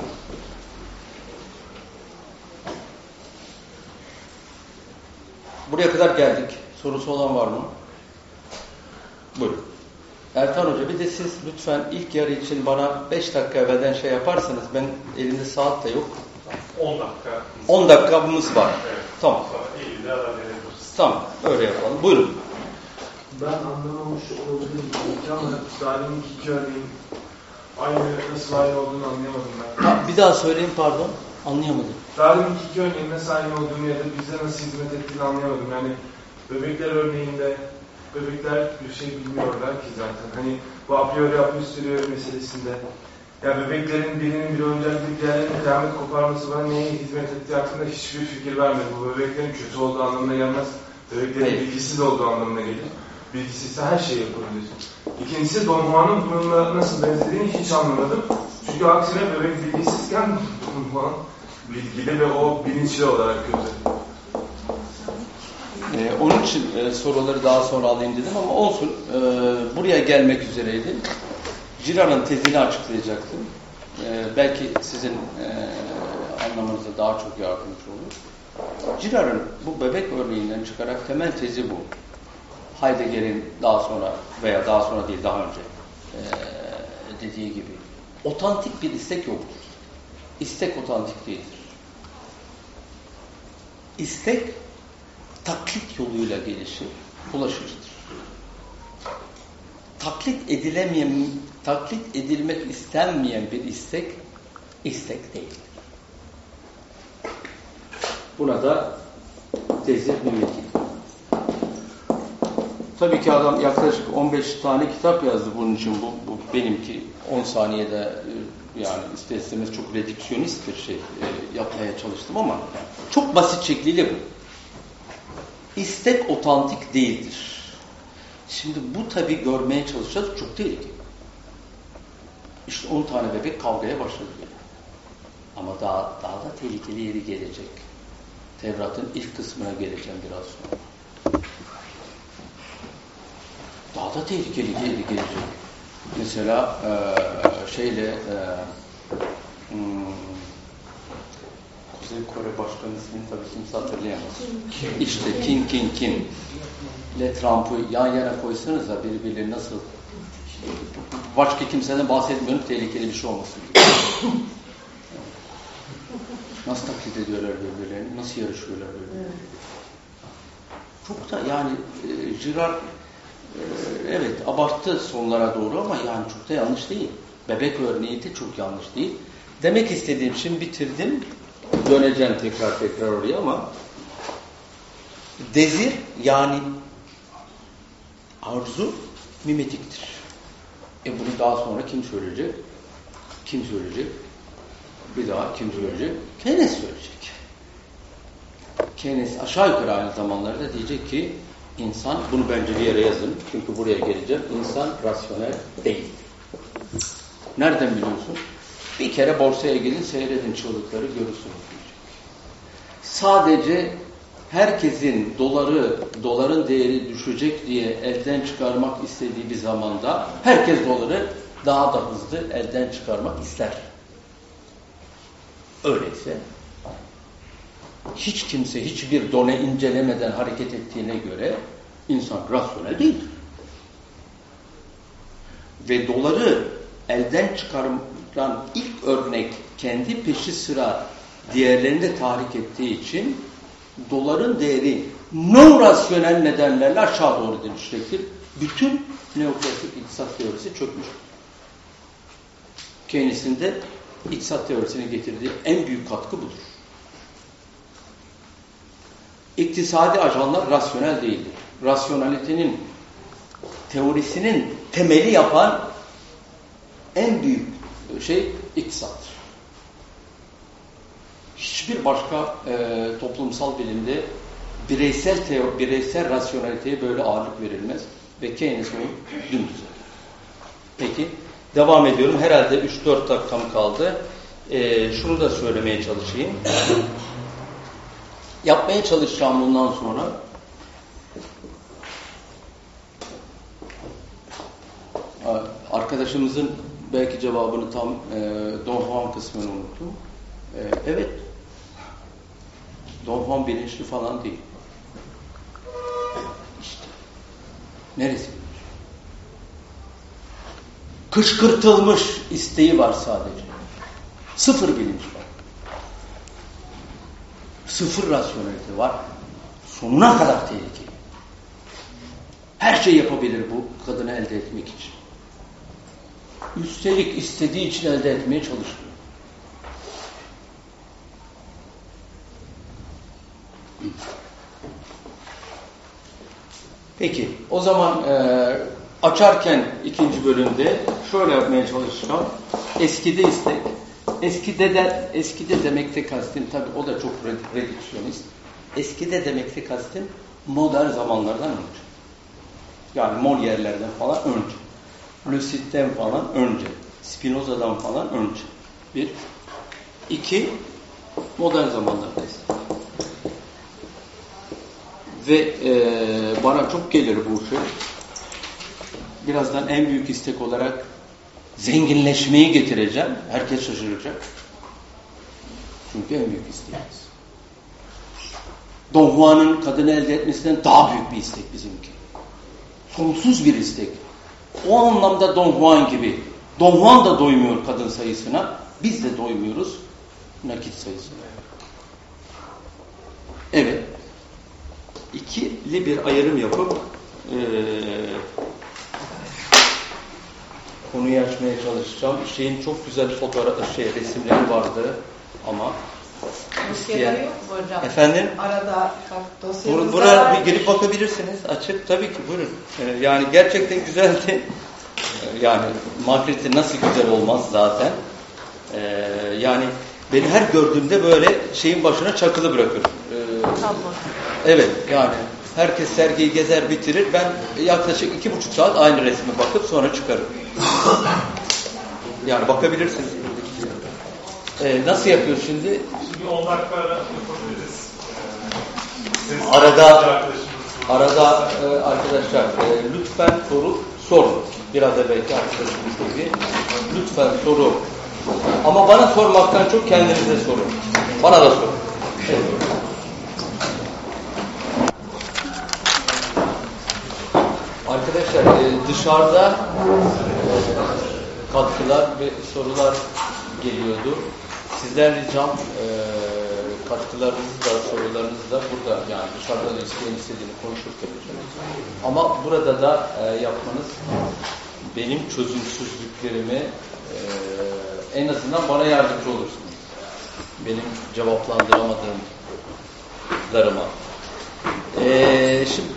Buraya kadar geldik. Sorusu olan var mı? Buyurun. Ertan Hoca bir de siz lütfen ilk yarı için bana 5 dakika evvelden şey yaparsanız ben elimde saat de yok. 10 dakika. 10 dakikamız var. Evet. Tamam. Sonra. Tamam. Öyle yapalım. Buyurun. Ben anlamamış olabilirim ama Dalim'in iki örneğin aynı nasıl aynı olduğunu anlayamadım ben. Ha, bir daha söyleyin pardon. Anlayamadım. Dalim'in iki örneğin nasıl aynı olduğunu ya da bize nasıl hizmet ettiğini anlayamadım. Yani bebekler örneğinde bebekler bir şey bilmiyorlar ki zaten. Hani bu a priori a posteriori meselesinde ya bebeklerin birinin bir oyuncak bir diğerlerinin kıyamet koparması bana neye hizmet ettiği hakkında hiçbir fikir vermedi. Bu bebeklerin kötü olduğu anlamına gelmez. Bebeklerin bilgisiz olduğu anlamına gelir. Bilgisizse her şey yapabilir. İkincisi Don Juan'ın bununla nasıl benzediğini hiç anlamadım. Çünkü aksine bebek bilgisizken Don Juan bilgili ve o bilinçli olarak kötü. Ee, onun için e, soruları daha sonra alayım dedim ama olsun. Ee, buraya gelmek üzereydim. Girard'ın tezini açıklayacaktım. Ee, belki sizin e, anlamanıza daha çok yardımcı olur. Girard'ın bu bebek örneğinden çıkarak temel tezi bu. Heidegger'in daha sonra veya daha sonra değil daha önce e, dediği gibi otantik bir istek yoktur. İstek otantik değildir. İstek taklit yoluyla gelişir, ulaşıcıdır. Taklit edilemeyen, taklit edilmek istenmeyen bir istek, istek değildir. Buna da tezir mümkün. Tabii ki adam yaklaşık 15 tane kitap yazdı bunun için. Bu, bu benimki 10 saniyede e, yani ister istemez çok redüksiyonist bir şey e, yapmaya çalıştım ama çok basit şekliyle bu. İstek otantik değildir. Şimdi bu tabii görmeye çalışacağız çok tehlikeli. İşte 10 tane bebek kavgaya başladı. Ama daha, daha da tehlikeli yeri gelecek. Tevrat'ın ilk kısmına geleceğim biraz sonra. Daha da tehlikeli gelecek. Mesela e, şeyle e, hmm, Kuzey Kore Başkanı ismini tabii kimse hatırlayamaz. İşte Kim Kim Kim ile Trump'ı yan yana koysanız da birbirleri nasıl başka kimseden bahsetmiyorum tehlikeli bir şey olmasın. nasıl taklit ediyorlar birbirlerini, nasıl yarışıyorlar birbirlerini. Çok da yani e, Girard e, evet abarttı sonlara doğru ama yani çok da yanlış değil. Bebek örneği de çok yanlış değil. Demek istediğim şimdi bitirdim. Döneceğim tekrar tekrar oraya ama dezir yani arzu mimetiktir. E bunu daha sonra kim söyleyecek? Kim söyleyecek? Bir daha kim söyleyecek? Keynes söyleyecek. Keynes aşağı yukarı aynı zamanlarda diyecek ki insan, bunu bence bir yere yazın çünkü buraya geleceğim, insan rasyonel değil. Nereden biliyorsun? Bir kere borsaya gidin seyredin çığlıkları görürsünüz. Sadece herkesin doları, doların değeri düşecek diye elden çıkarmak istediği bir zamanda herkes doları daha da hızlı elden çıkarmak ister. Öyleyse hiç kimse hiçbir done incelemeden hareket ettiğine göre insan rasyonel değildir. Ve doları elden çıkaran ilk örnek kendi peşi sıra diğerlerini de tahrik ettiği için doların değeri non rasyonel nedenlerle aşağı doğru dönüşecektir. Bütün neoklasik iktisat teorisi çökmüştür. Keynes'in de iktisat teorisine getirdiği en büyük katkı budur. İktisadi ajanlar rasyonel değildir. Rasyonalitenin teorisinin temeli yapan en büyük şey iktisattır. hiçbir başka e, toplumsal bilimde bireysel teo, bireysel rasyonaliteye böyle ağırlık verilmez ve Keynes bunu dümdüz. Peki devam ediyorum. Herhalde 3-4 dakikam kaldı. E, şunu da söylemeye çalışayım. Yapmaya çalışacağım bundan sonra arkadaşımızın belki cevabını tam e, Don Juan kısmını unuttum. E, evet. Don Juan bilinçli falan değil. İşte. Neresi? Kışkırtılmış isteği var sadece. Sıfır bilinç var. Sıfır rasyonelite var. Sonuna kadar tehlikeli. Her şey yapabilir bu kadını elde etmek için. Üstelik istediği için elde etmeye çalışıyor. Peki, o zaman e, açarken ikinci bölümde şöyle yapmaya çalışacağım. Eskide istek. Eskide de, eskide demekte kastin, tabi o da çok redüksiyonist. Eskide demekte kastin modern zamanlardan önce. Yani Molière'lerden falan önce. Lucid'den falan önce. Spinoza'dan falan önce. Bir. iki modern zamanlardayız. Ve e, bana çok gelir bu şey. Birazdan en büyük istek olarak zenginleşmeyi getireceğim. Herkes şaşıracak. Çünkü en büyük isteğimiz. Don Juan'ın kadını elde etmesinden daha büyük bir istek bizimki. Sonsuz bir istek. O anlamda Don Juan gibi. Don Juan da doymuyor kadın sayısına. Biz de doymuyoruz nakit sayısına. Evet. İkili bir ayrım yapıp ee, konuyu açmaya çalışacağım. Şeyin çok güzel fotoğraf, şey, resimleri vardı ama isteyen... yok mu hocam? Efendim? Arada bak dosyamızda Bur Buraya bir girip bakabilirsiniz. Açık. Tabii ki buyurun. Ee, yani gerçekten güzeldi. Ee, yani Margaret'i nasıl güzel olmaz zaten. Ee, yani beni her gördüğümde böyle şeyin başına çakılı bırakır. Ee, tamam. Evet yani herkes sergiyi gezer bitirir. Ben yaklaşık iki buçuk saat aynı resme bakıp sonra çıkarım. Yani bakabilirsiniz. Ee, nasıl yapıyor şimdi? Şimdi 10 dakika ara yapabiliriz. Ee, arada arada e, arkadaşlar e, lütfen soru sorun. Biraz da belki arkadaşımız gibi. Lütfen soru. Ama bana sormaktan çok kendinize sorun. Bana da sorun. Evet. Arkadaşlar e, dışarıda e, katkılar ve sorular geliyordu. Sizden ricam e, katkılarınızı da sorularınızı da burada yani dışarıda da isteyen istediğini konuşurken ama burada da e, yapmanız benim çözümsüzlüklerimi e, en azından bana yardımcı olursunuz. Benim cevaplandıramadığımlarıma. E, şimdi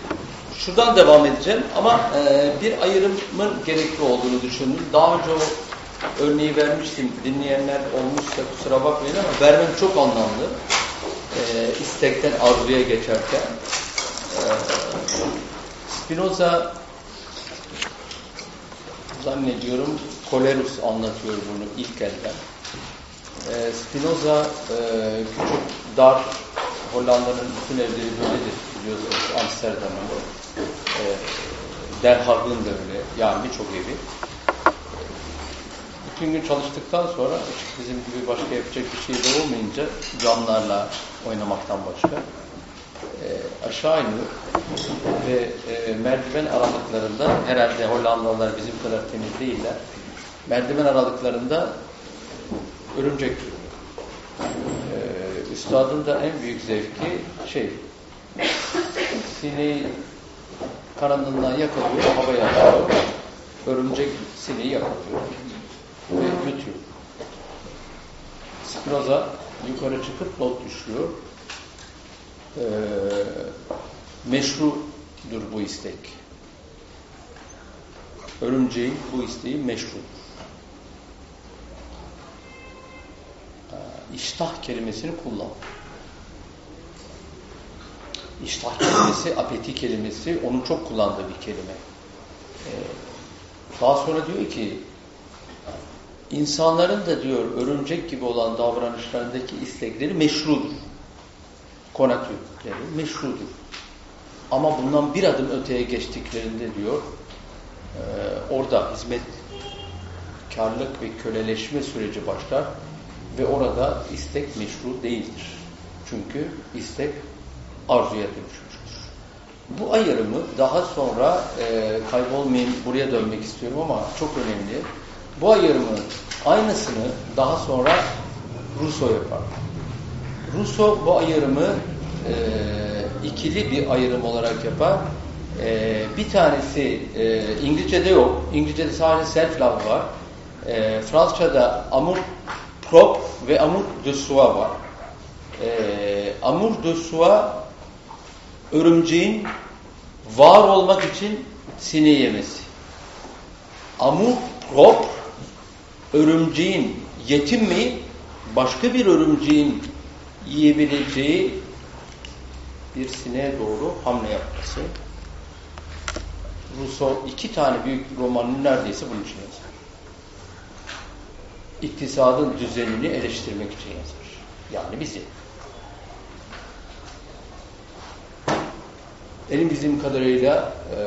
şuradan devam edeceğim ama e, bir ayrımın gerekli olduğunu düşündüm. Daha önce o örneği vermiştim. Dinleyenler olmuşsa kusura bakmayın ama vermem çok anlamlı. E, istekten arzuya geçerken. E, Spinoza zannediyorum Kolerus anlatıyor bunu ilk elden. E, Spinoza e, küçük dar Hollanda'nın bütün evleri böyledir biliyorsunuz Amsterdam'ın. E, Der Haag'ın da öyle. Yani birçok evi bütün gün çalıştıktan sonra bizim gibi başka yapacak bir şey de olmayınca camlarla oynamaktan başka e, aşağı iniyor ve e, merdiven aralıklarında herhalde Hollandalılar bizim kadar temiz değiller merdiven aralıklarında örümcek e, üstadın da en büyük zevki şey sineği kanadından yakalıyor havaya atıyor örümcek sineği yakalıyor ve yutuyor. Spinoza yukarı çıkıp not düşüyor. Ee, meşrudur bu istek. Örümceğin bu isteği meşru. Ee, iştah kelimesini kullan. İştah kelimesi, apeti kelimesi onun çok kullandığı bir kelime. Ee, daha sonra diyor ki insanların da diyor örümcek gibi olan davranışlarındaki istekleri meşrudur. Konatürleri meşrudur. Ama bundan bir adım öteye geçtiklerinde diyor e, orada hizmet karlık ve köleleşme süreci başlar ve orada istek meşru değildir. Çünkü istek arzuya dönüşmüştür. Bu ayrımı daha sonra e, kaybolmayayım buraya dönmek istiyorum ama çok önemli. Bu ayrımı aynısını daha sonra Rousseau yapar. Rousseau bu ayrımı e, ikili bir ayrım olarak yapar. E, bir tanesi e, İngilizce'de yok. İngilizce'de sadece self-love var. E, Fransızca'da amour propre ve amour de soi var. E, amour de soi örümceğin var olmak için sineği yemesi. Amour propre örümceğin yetinmeyip başka bir örümceğin yiyebileceği bir sineğe doğru hamle yapması. Rousseau iki tane büyük romanını neredeyse bunun için yazar. İktisadın düzenini eleştirmek için yazar. Yani bizi. Benim bildiğim kadarıyla e,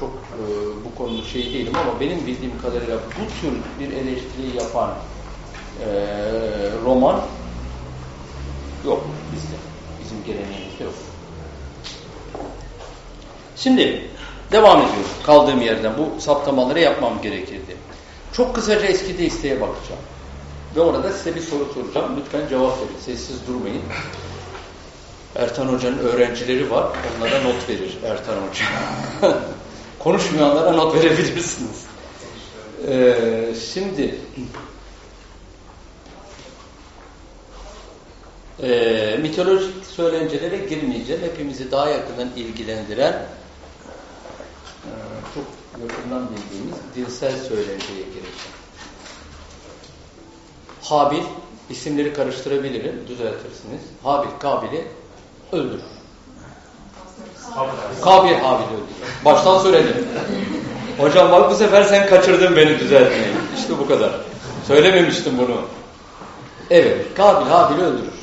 çok e, bu konu şey değilim ama benim bildiğim kadarıyla bu tür bir eleştiri yapan e, roman yok bizde. Bizim geleneğimizde yok. Şimdi devam ediyoruz kaldığım yerden. Bu saptamaları yapmam gerekirdi. Çok kısaca eski isteğe bakacağım. Ve orada size bir soru soracağım. Lütfen cevap verin. Sessiz durmayın. Ertan Hoca'nın öğrencileri var. Onlara not verir Ertan Hoca. Konuşmayanlara not verebilirsiniz. Ee, şimdi e, mitolojik söylencelere girmeyeceğim. Hepimizi daha yakından ilgilendiren e, çok yakından bildiğimiz dinsel söylenceye gireceğim. Habil, isimleri karıştırabilirim, düzeltirsiniz. Habil, Kabil'i öldürür. Kabil Habil'i öldürür. Baştan söyledim. Hocam bak bu sefer sen kaçırdın beni düzeltmeyi. İşte bu kadar. Söylememiştim bunu. Evet, Kabil Habil'i öldürür.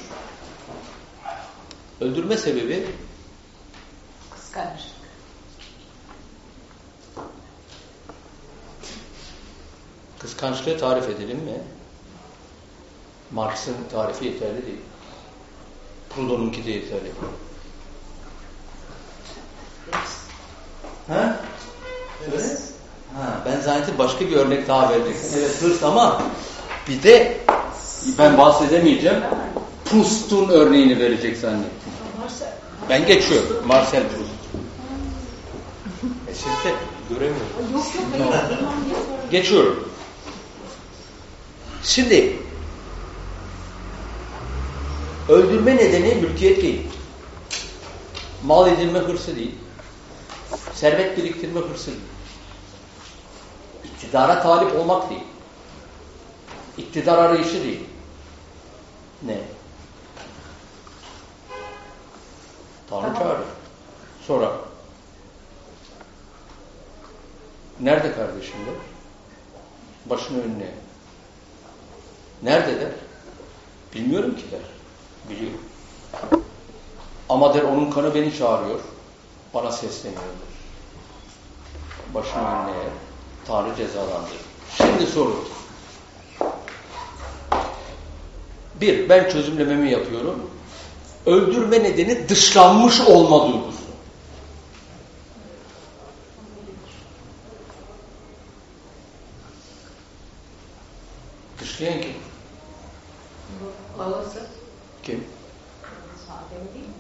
Öldürme sebebi Kıskanç. kıskançlığı tarif edelim mi? Marx'ın tarifi yeterli değil. Proudhon'unki de yeterli. Ha? Söyle. Ha, ben zannettim başka bir örnek daha vereceksin. Evet hırs ama bir de ben bahsedemeyeceğim. Proust'un örneğini verecek zannettim. Ben geçiyorum. Marcel Proust. E siz de göremiyorum. Yok yok. Geçiyorum. Şimdi öldürme nedeni mülkiyet değil. Mal edinme hırsı değil. Servet biriktirme hırsı değil. İktidara talip olmak değil. İktidar arayışı değil. Ne? Tanrı Tamam. çağırır. Sonra Nerede kardeşim der? Başını önüne. Nerede der? Bilmiyorum ki der. Biliyorum. Ama der onun kanı beni çağırıyor. Bana sesleniyor der. Başını önüne eğer. Tanrı cezalandırır. Şimdi soru. Bir, ben çözümlememi yapıyorum. Öldürme nedeni dışlanmış olma duygusu. Dışlayan kim? Babası. Kim? Adem değil mi?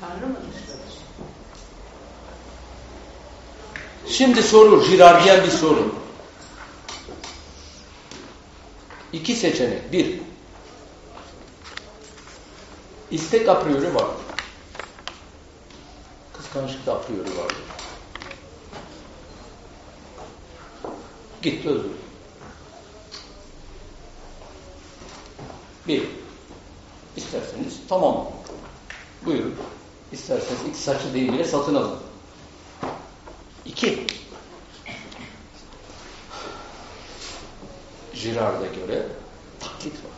Tanrı mı dışladı? Şimdi soru, jirardiyen bir soru. İki seçenek. Bir, istek a priori. Kıskançlık da a priori var. Git öldür. Bir, isterseniz tamam. Buyurun. İsterseniz iki saçı değil bile satın alın. İki, Girard'a göre taklit var.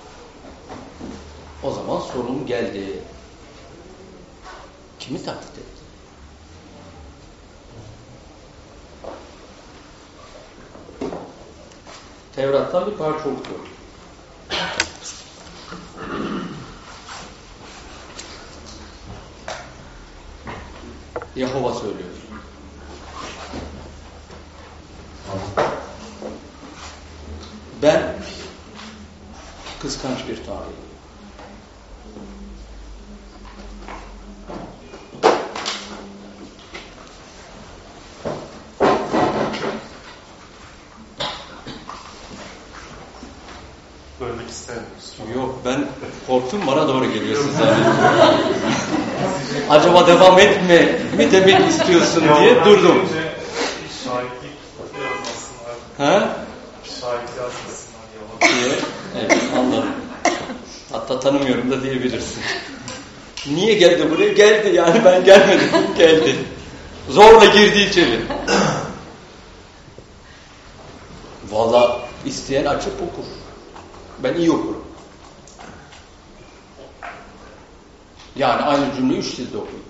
O zaman sorun geldi. Kimi taklit etti? Tevrat'tan bir parça okuyorum. Yahova söylüyor. Ben kıskanç bir tanrıyım. Bölmek istemiyoruz. Yok ben korktum bana doğru geliyorsun zannettim. Acaba devam etme mi demek istiyorsun diye durdum. Niye geldi buraya? Geldi yani ben gelmedim. geldi. Zorla girdi içeri. Valla isteyen açıp okur. Ben iyi okurum. Yani aynı cümleyi üç dilde okuyun.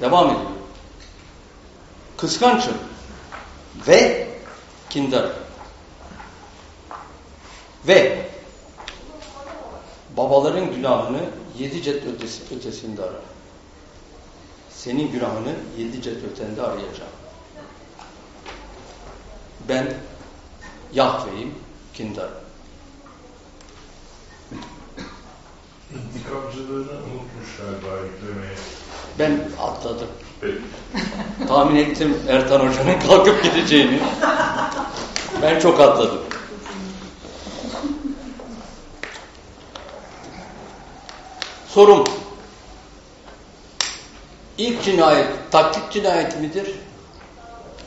Devam ediyor. Kıskançım ve kindar. Ve babaların günahını yedi cet ötesi, ötesinde arar. Senin günahını yedi cet ötende arayacağım. Ben Yahve'yim, kindarım. İntikamcılığını unutmuş galiba yüklemeye. Ben atladım. Peki. Tahmin ettim Ertan Hoca'nın kalkıp gideceğini. Ben çok atladım. Sorum. İlk cinayet taklit cinayeti midir?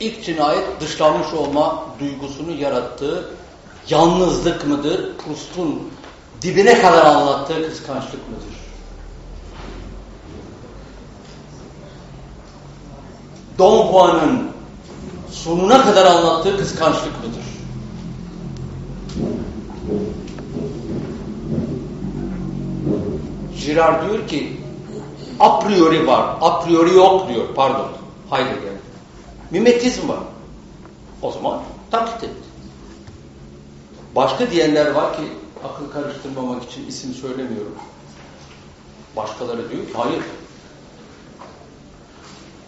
İlk cinayet dışlanmış olma duygusunu yarattığı yalnızlık mıdır? Proust'un dibine kadar anlattığı kıskançlık mıdır? Don Juan'ın sonuna kadar anlattığı kıskançlık mıdır? Girard diyor ki a priori var, a priori yok diyor. Pardon. Heidegger. Mimetizm var. O zaman taklit et. Başka diyenler var ki akıl karıştırmamak için isim söylemiyorum. Başkaları diyor ki hayır.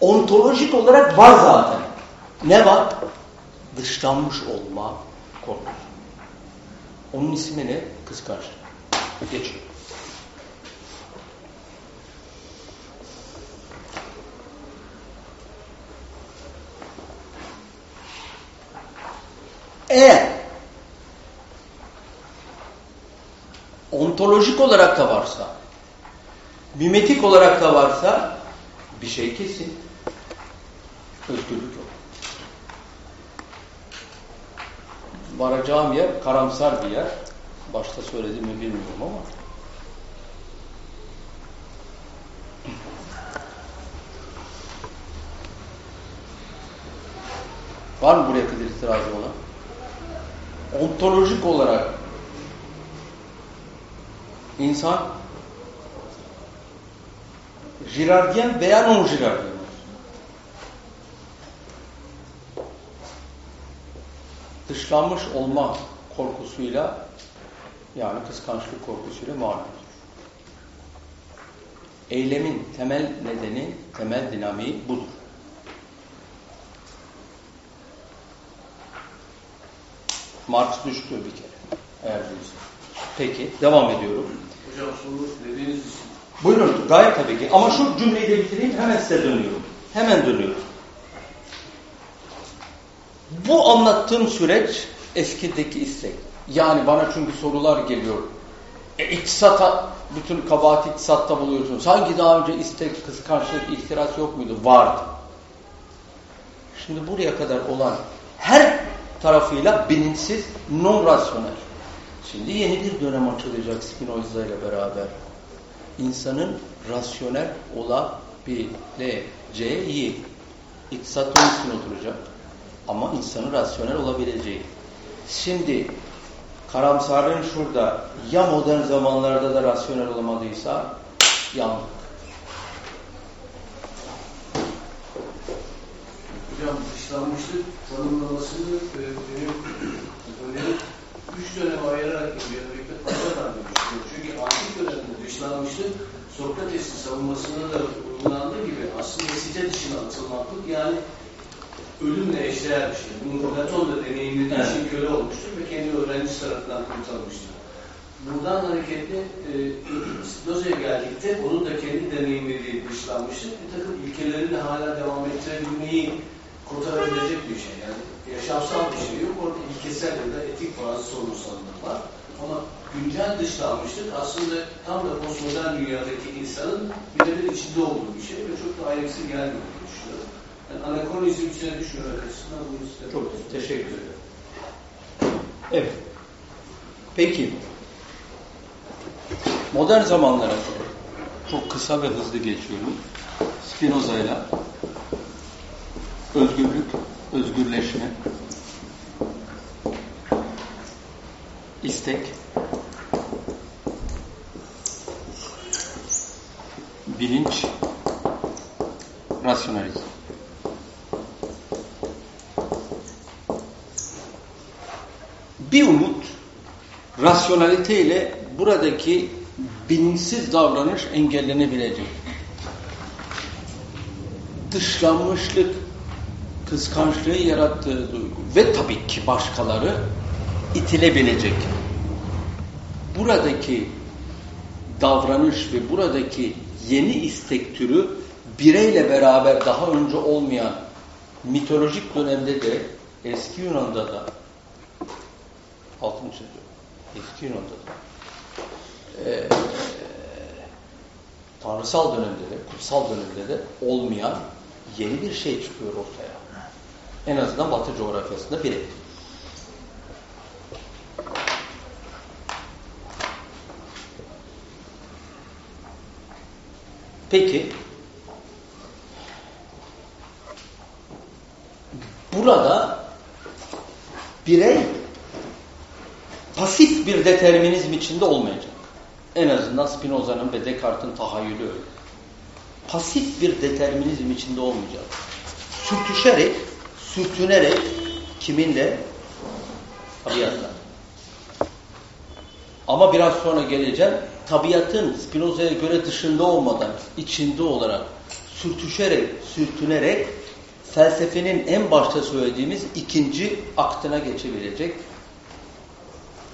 Ontolojik olarak var zaten. Ne var? Dışlanmış olma korkusu. Onun ismi ne? Kıskançlık. Geçin. Eğer ontolojik olarak da varsa, mimetik olarak da varsa bir şey kesin. Özgürlük yok. Varacağım yer karamsar bir yer. Başta söylediğimi bilmiyorum ama. Var mı buraya kadar itirazı olan? Ontolojik olarak insan Girardien veya non Girardien dışlanmış olma korkusuyla yani kıskançlık korkusuyla mağlup. Eylemin temel nedeni, temel dinamiği budur. Marx düştü bir kere. Eğer değilse. Peki, devam ediyorum. Hocam soru dediğiniz için Buyurun, gayet tabii ki. Ama şu cümleyi de bitireyim, hemen size dönüyorum. Hemen dönüyorum. Bu anlattığım süreç eskideki istek. Yani bana çünkü sorular geliyor. E, iktisata, bütün kabahat iktisatta buluyorsun. Sanki daha önce istek, kıskançlık, ihtiras yok muydu? Vardı. Şimdi buraya kadar olan her tarafıyla bilinçsiz, non rasyonel. Şimdi yeni bir dönem açılacak Spinoza ile beraber. İnsanın rasyonel olabileceği. İktisat onun için oturacak. Ama insanın rasyonel olabileceği. Şimdi karamsarlığın şurada ya modern zamanlarda da rasyonel olamadıysa yandık. Hocam dışlanmışlık tanımlamasını e, benim önerip üç döneme ayırarak incelemekte fayda var düşünüyorum. Çünkü antik dönemde dışlanmışlık Sokrates'in savunmasında da uygulandığı gibi aslında site dışına atılmaklık yani ölümle eşdeğer bir şey. Bunu Platon da deneyimlediği Evet. için köle olmuştur ve kendi öğrencisi tarafından kurtarılmıştır. Buradan hareketle e, Spinoza'ya geldikte onun da kendi deneyimlediği dışlanmışlık bir takım ilkeleri de hala devam ettirebilmeyi kurtarabilecek bir şey. Yani yaşamsal bir şey yok. Orada ilkesel ya da etik bazı sorunsallık var. Ama güncel dışlanmışlık aslında tam da postmodern dünyadaki insanın birebir içinde olduğu bir şey ve çok da ayrıksız gelmiyor diye düşünüyorum. Yani anakronizm içine düşmemek açısından bunu istedim. Çok teşekkür ederim. Evet. Peki. Modern zamanlara çok kısa ve hızlı geçiyorum. Spinoza ile özgürlük, özgürleşme, istek, bilinç, rasyonalizm. Bir umut rasyonalite ile buradaki bilinçsiz davranış engellenebilecek. Dışlanmışlık, kıskançlığı yarattığı duygu ve tabii ki başkaları itilebilecek. Buradaki davranış ve buradaki yeni istek türü bireyle beraber daha önce olmayan mitolojik dönemde de eski Yunan'da da altını çiziyorum. Eski Yunan'da da e, tanrısal dönemde de, kutsal dönemde de olmayan yeni bir şey çıkıyor ortaya. En azından Batı coğrafyasında biri. Peki burada birey pasif bir determinizm içinde olmayacak. En azından Spinoza'nın ve Descartes'in tahayyülü öyle. Pasif bir determinizm içinde olmayacak. Sürtüşerek, sürtünerek kiminle? Tabiatla. Ama biraz sonra geleceğim. Tabiatın Spinoza'ya göre dışında olmadan, içinde olarak, sürtüşerek, sürtünerek felsefenin en başta söylediğimiz ikinci aktına geçebilecek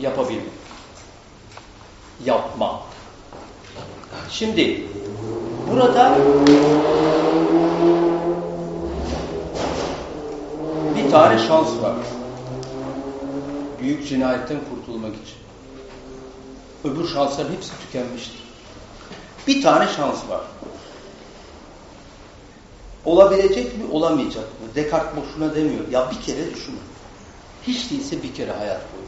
yapabilmek. Yapma. Şimdi burada tane şans var. Büyük cinayetten kurtulmak için. Öbür şansların hepsi tükenmiştir. Bir tane şans var. Olabilecek mi, olamayacak mı? Descartes boşuna demiyor. Ya bir kere düşünün. Hiç değilse bir kere hayat boyu.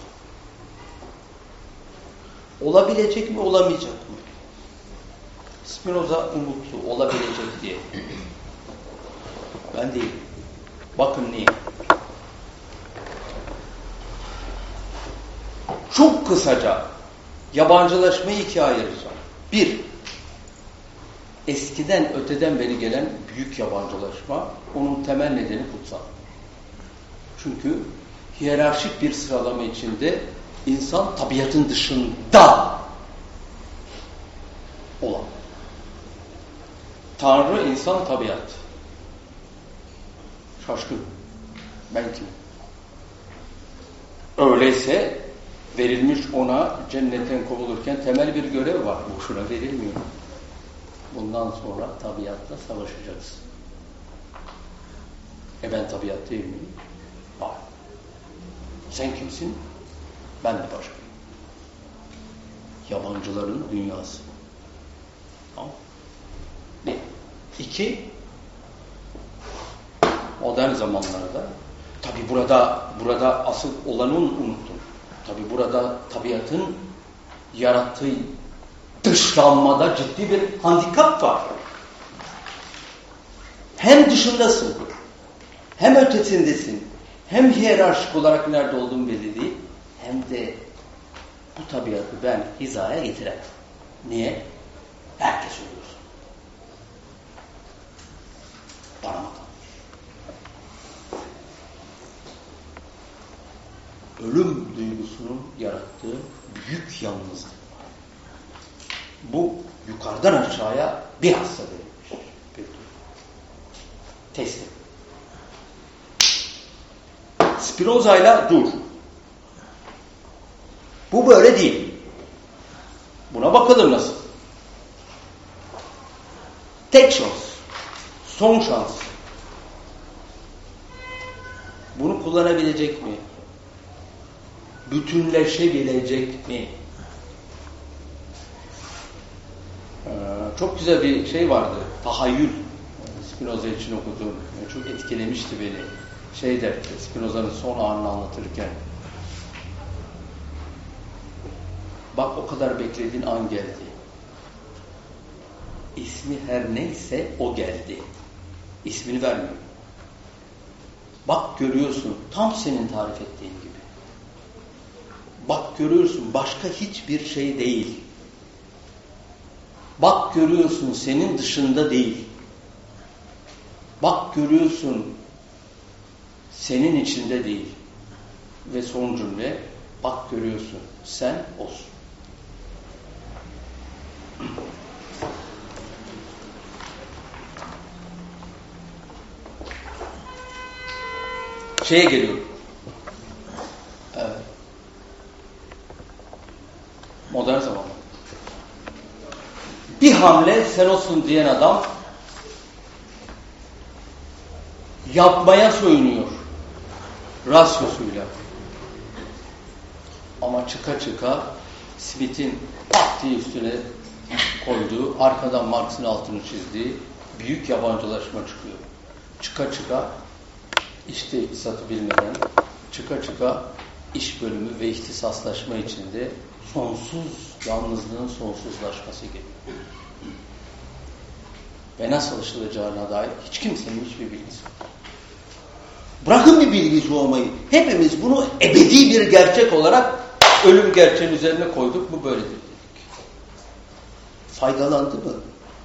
Olabilecek mi, olamayacak mı? Spinoza umutlu, olabilecek diye. Ben değil. Bakın niye? Çok kısaca yabancılaşmayı ikiye ayıracağım. Bir, eskiden öteden beri gelen büyük yabancılaşma, onun temel nedeni kutsal. Çünkü hiyerarşik bir sıralama içinde insan tabiatın dışında olan. Tanrı, insan, tabiat. Şaşkın. Ben kim? Öyleyse verilmiş ona cennetten kovulurken temel bir görev var. Boşuna verilmiyor. Bundan sonra tabiatla savaşacaksın. E ben tabiat değil miyim? Hayır. Sen kimsin? Ben de başkayım. Yabancıların dünyası. Tamam. Bir. İki, modern zamanlarda Tabi burada burada asıl olanı unuttum. Tabi burada tabiatın yarattığı dışlanmada ciddi bir handikap var. Hem dışındasın, hem ötesindesin, hem hiyerarşik olarak nerede olduğun belli değil, hem de bu tabiatı ben hizaya getiremem. Niye? Herkes ölüyor. Bana Ölüm duygusunun yarattığı büyük yalnızlık Bu yukarıdan aşağıya bir hasta verilmiş. Bir duygu. Teslim. Spinoza ile dur. Bu böyle değil. Buna bakalım nasıl. Tek şans. Son şans. Bunu kullanabilecek mi? Bütünleşebilecek mi? Ee, çok güzel bir şey vardı. Tahayyül. Spinoza için okuduğum. Çok etkilemişti beni. Şey der, Spinoza'nın son anını anlatırken. Bak o kadar beklediğin an geldi. İsmi her neyse o geldi. İsmini vermiyor. Bak görüyorsun tam senin tarif ettiğin. Bak görüyorsun başka hiçbir şey değil. Bak görüyorsun senin dışında değil. Bak görüyorsun senin içinde değil. Ve son cümle bak görüyorsun sen olsun. Şeye geliyor. Evet. Modern zaman. Bir hamle sen olsun diyen adam yapmaya soyunuyor. Rasyosuyla. Ama çıka çıka Smith'in pat diye üstüne koyduğu, arkadan Marx'ın altını çizdiği büyük yabancılaşma çıkıyor. Çıka çıka işte iktisatı bilmeden, çıka çıka iş bölümü ve ihtisaslaşma içinde sonsuz yalnızlığın sonsuzlaşması geliyor. Ve nasıl çalışılacağına dair hiç kimsenin hiçbir bilgisi yok. Bırakın bir bilgisi olmayı. Hepimiz bunu ebedi bir gerçek olarak ölüm gerçeğin üzerine koyduk. Bu böyledir dedik. Faydalandı mı?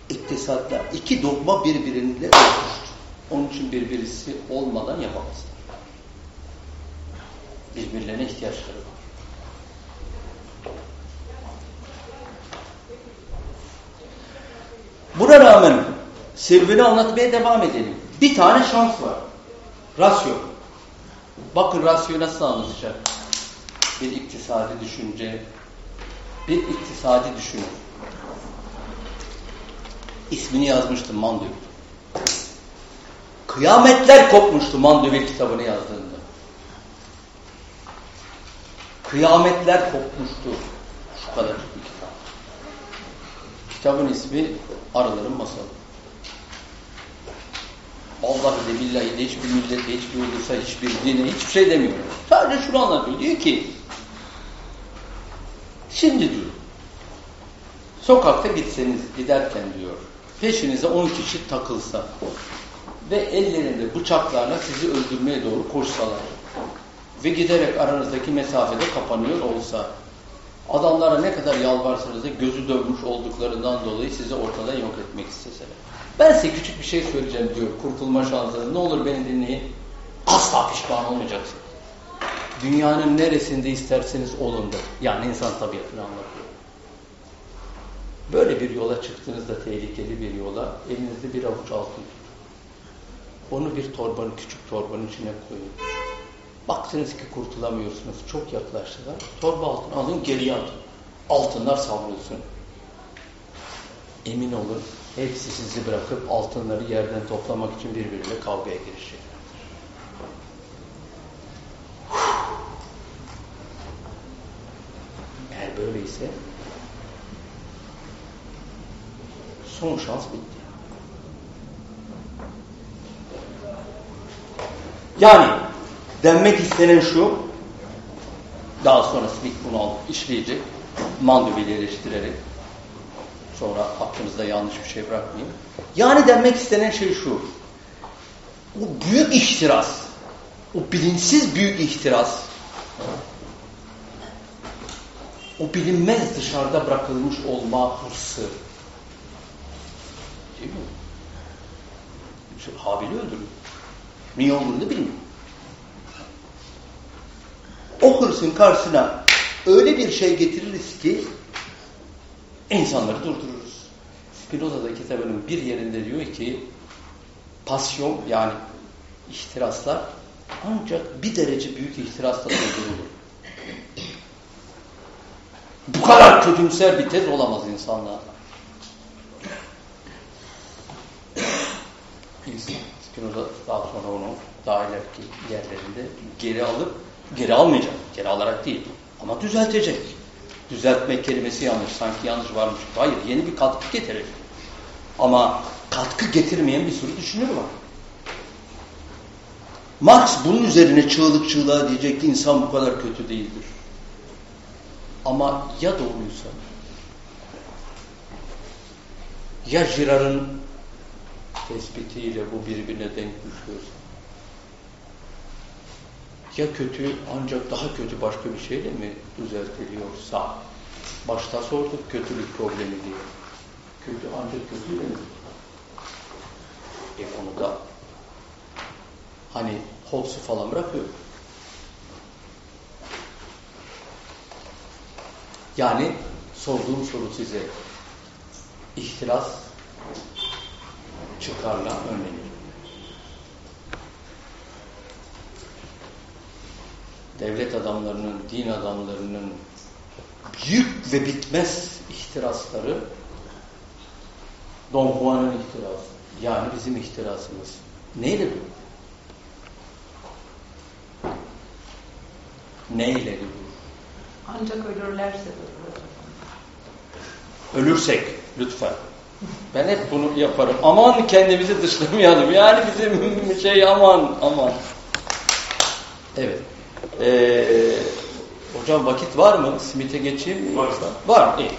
İktisatla iki dogma birbiriyle örtüştü. Onun için birbirisi olmadan yapamazlar. Birbirlerine ihtiyaçları var. Buna rağmen sırrını anlatmaya devam edelim. Bir tane şans var. Rasyo. Bakın rasyo nasıl anlatacak? Bir iktisadi düşünce, bir iktisadi düşünür. İsmini yazmıştım Mandeville. Kıyametler kopmuştu Mandeville kitabını yazdığında. Kıyametler kopmuştu. Şu kadar. Kitabın ismi Arıların Masalı. Vallahi de billahi de hiçbir millete, hiçbir ulusa, hiçbir dine hiçbir şey demiyor. Sadece şunu anlatıyor. Diyor ki şimdi diyor sokakta gitseniz giderken diyor peşinize 10 kişi takılsa ve ellerinde bıçaklarla sizi öldürmeye doğru koşsalar ve giderek aranızdaki mesafede kapanıyor olsa adamlara ne kadar yalvarsanız da gözü dönmüş olduklarından dolayı sizi ortadan yok etmek isteseler. Ben size küçük bir şey söyleyeceğim diyor kurtulma şansınız. Ne olur beni dinleyin. Asla pişman olmayacaksınız. Dünyanın neresinde isterseniz olundur. Yani insan tabiatını anlatıyor. Böyle bir yola çıktığınızda tehlikeli bir yola elinizde bir avuç altın tutun. Onu bir torbanın, küçük torbanın içine koyun. Baktınız ki kurtulamıyorsunuz. Çok yaklaştılar. Torba altın alın geriye atın. Altınlar savrulsun. Emin olun hepsi sizi bırakıp altınları yerden toplamak için birbiriyle kavgaya girişeceklerdir. Eğer böyleyse son şans bitti. Yani Denmek istenen şu, daha sonra Smith bunu işleyecek, Mandeville'i eleştirerek, sonra aklınızda yanlış bir şey bırakmayayım. Yani denmek istenen şey şu, o büyük ihtiras, o bilinçsiz büyük ihtiras, o bilinmez dışarıda bırakılmış olma hırsı, değil mi? İşte Habil'i öldürüyor. Niye olduğunu bilmiyor. O hırsın karşısına öyle bir şey getiririz ki insanları durdururuz. Spinoza'da kitabının bir yerinde diyor ki pasyon yani ihtiraslar ancak bir derece büyük ihtirasla durdurulur. Bu kadar kötümser bir tez olamaz insanlar. Spinoza daha sonra onu daha ileriki yerlerinde geri alıp, geri almayacak, geri alarak değil ama düzeltecek. Düzeltmek kelimesi yanlış, sanki yanlış varmış. Hayır, yeni bir katkı getirir. Ama katkı getirmeyen bir sürü düşünür var. Marx bunun üzerine çığlık çığlığa diyecek ki insan bu kadar kötü değildir. Ama ya doğruysa? Ya Girard'ın tespitiyle bu birbirine denk düşüyorsa? Ya kötü ancak daha kötü başka bir şeyle mi düzeltiliyorsa? Başta sorduk kötülük problemi diye. Kötü ancak kötüyle mi? E onu da hani Hobbes'u falan bırakıyor. Yani sorduğum soru size ihtiras çıkarla önlenir. Devlet adamlarının, din adamlarının büyük ve bitmez ihtirasları Don Juan'ın ihtirası. Yani bizim ihtirasımız. Neyle bu? Neyle bu? Ancak ölürlerse durur. Ölürsek lütfen. Ben hep bunu yaparım. Aman kendimizi dışlamayalım. Yani bizim şey aman aman. Evet. Ee, hocam vakit var mı? Smith'e geçeyim mi? Var. Var. İyi.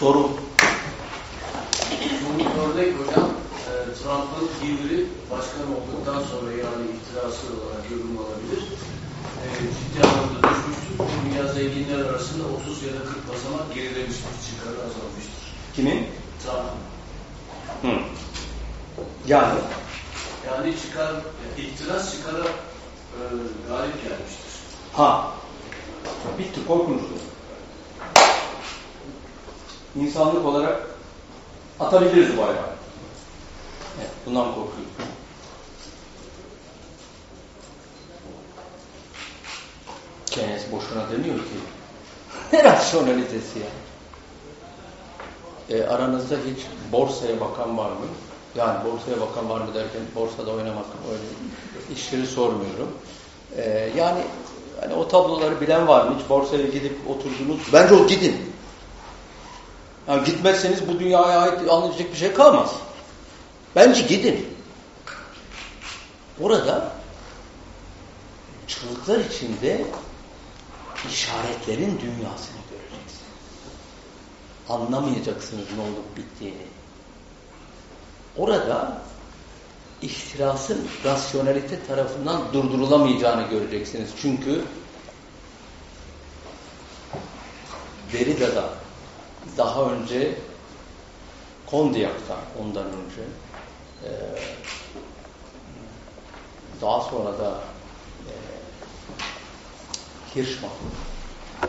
Soru. Bu örnek hocam, e, Trump'ın Hillary başkan olduktan sonra yani ihtirası olarak yorum olabilir. E, ciddi anlamda düşmüştür. Dünya zenginler arasında 30 ya da 40 basamak gerilemiştir, çıkarı azalmıştır. Kimin? Trump. Hı. Yani Yani çıkar, ihtiras çıkara e, galip gelmiştir. ha bitti korkunçtu. İnsanlık olarak atabiliriz bayrağı. Evet, bundan korkuyorum. Keynes boşuna demiyor ki. Ne rasyonalitesi ya? E, aranızda hiç borsaya bakan var mı? Yani borsaya bakan var mı derken borsada oynamak öyle işleri sormuyorum. E, yani hani o tabloları bilen var mı? Hiç borsaya gidip oturdunuz. Bence o gidin. Yani gitmezseniz bu dünyaya ait anlayacak bir şey kalmaz. Bence gidin. Orada çığlıklar içinde işaretlerin dünyasını göreceksiniz. Anlamayacaksınız ne olup bittiğini. Orada ihtirasın rasyonelite tarafından durdurulamayacağını göreceksiniz. Çünkü Derrida'da daha önce Kondiyak'ta ondan önce e, daha sonra da e, Hirschman. E,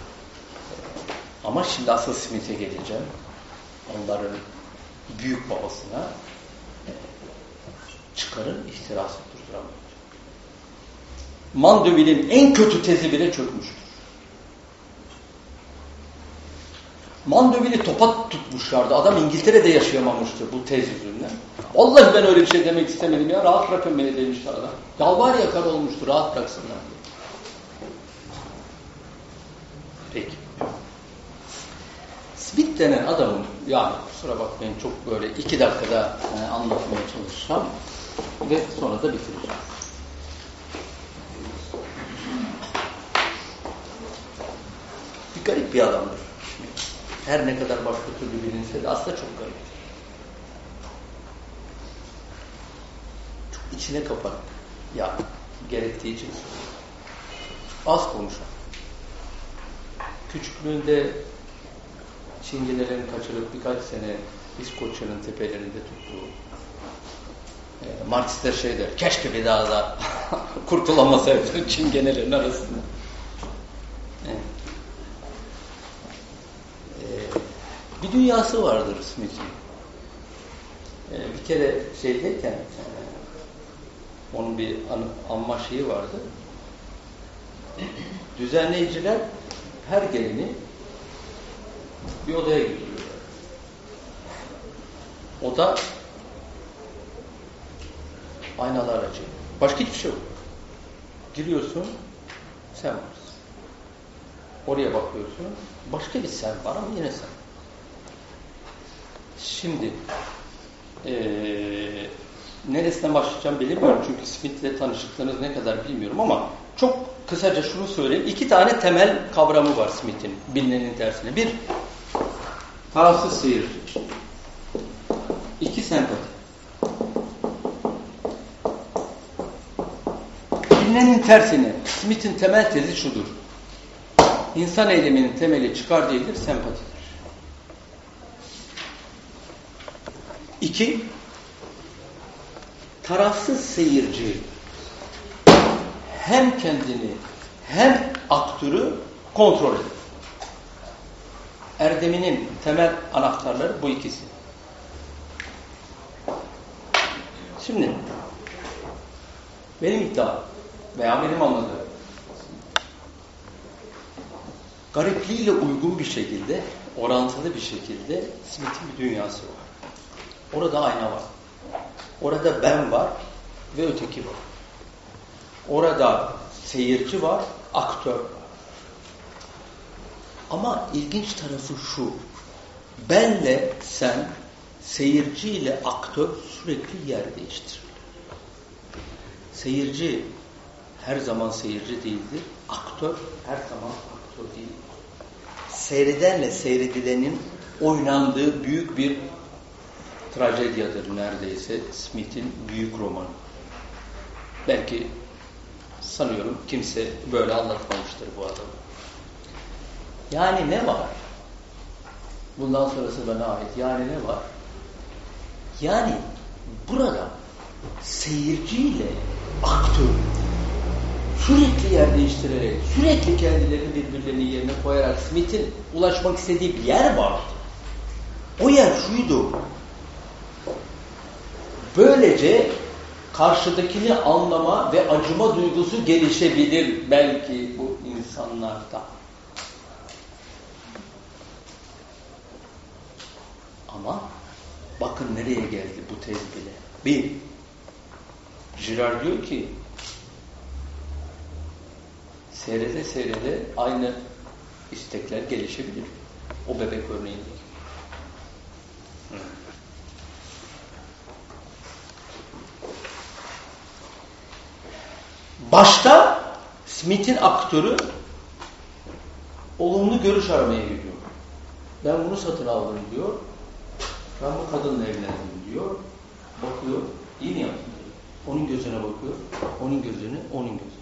ama şimdi asıl Smith'e geleceğim. Onların büyük babasına çıkarın ihtirası durduramayacak. Mandeville'in en kötü tezi bile çökmüştür. Mandeville'i topa tutmuşlardı. Adam İngiltere'de yaşayamamıştı bu tez yüzünden. Vallahi ben öyle bir şey demek istemedim ya. Rahat bırakın beni demişti adam. Yalvar yakar olmuştu. Rahat bıraksınlar. Peki. Smith denen adamın, yani kusura bakmayın çok böyle iki dakikada e, anlatmaya çalışacağım ve sonra da bitireceğiz. Bir garip bir adamdır. Her ne kadar başka türlü bilinse de aslında çok garip. Çok içine kapan. Ya gerektiği için Az konuşan. Küçüklüğünde Çingenelerini kaçırıp birkaç sene İskoçya'nın tepelerinde tuttuğu Marksistler şey der, keşke bir daha da kurtulamasaydı Çingenelerin arasında. Evet. E, bir dünyası vardır Smith'in. E, bir kere şeydeyken e, onun bir anı, anma şeyi vardı. Düzenleyiciler her geleni bir odaya götürüyorlar. Oda aynalar açık. Başka hiçbir şey yok. Giriyorsun, sen varsın. Oraya bakıyorsun, başka bir sen var ama yine sen. Şimdi ee, neresinden başlayacağım bilmiyorum çünkü Smith'le tanışıklığınız ne kadar bilmiyorum ama çok kısaca şunu söyleyeyim. İki tane temel kavramı var Smith'in bilinenin tersine. Bir, tarafsız seyirci. İki, sempati. Bilinenin tersine Smith'in temel tezi şudur. İnsan eyleminin temeli çıkar değildir, sempatidir. İki, tarafsız seyirci hem kendini hem aktörü kontrol eder. Erdeminin temel anahtarları bu ikisi. Şimdi benim iddia veya benim anladığım garipliğiyle uygun bir şekilde, orantılı bir şekilde Smith'in bir dünyası var. Orada ayna var. Orada ben var ve öteki var. Orada seyirci var, aktör var. Ama ilginç tarafı şu. Benle sen, seyirciyle aktör sürekli yer değiştirir. Seyirci her zaman seyirci değildir. Aktör her zaman aktör değildir. Seyredenle seyredilenin oynandığı büyük bir trajedyadır neredeyse Smith'in büyük romanı. Belki sanıyorum kimse böyle anlatmamıştır bu adamı. Yani ne var? Bundan sonrası bana ait. Yani ne var? Yani burada seyirciyle aktör sürekli yer değiştirerek, sürekli kendilerini birbirlerinin yerine koyarak Smith'in ulaşmak istediği bir yer var. O yer şuydu. Böylece karşıdakini anlama ve acıma duygusu gelişebilir belki bu insanlarda. Ama bakın nereye geldi bu tez. Bir, Girard diyor ki seyrede seyrede aynı istekler gelişebilir. O bebek örneğindeki. Başta Smith'in aktörü olumlu görüş aramaya gidiyor. Ben bunu satın aldım diyor. Ben bu kadınla evlendim diyor. Bakıyor. İyi mi yaptın. Onun gözüne bakıyor. Onun gözüne, onun gözüne.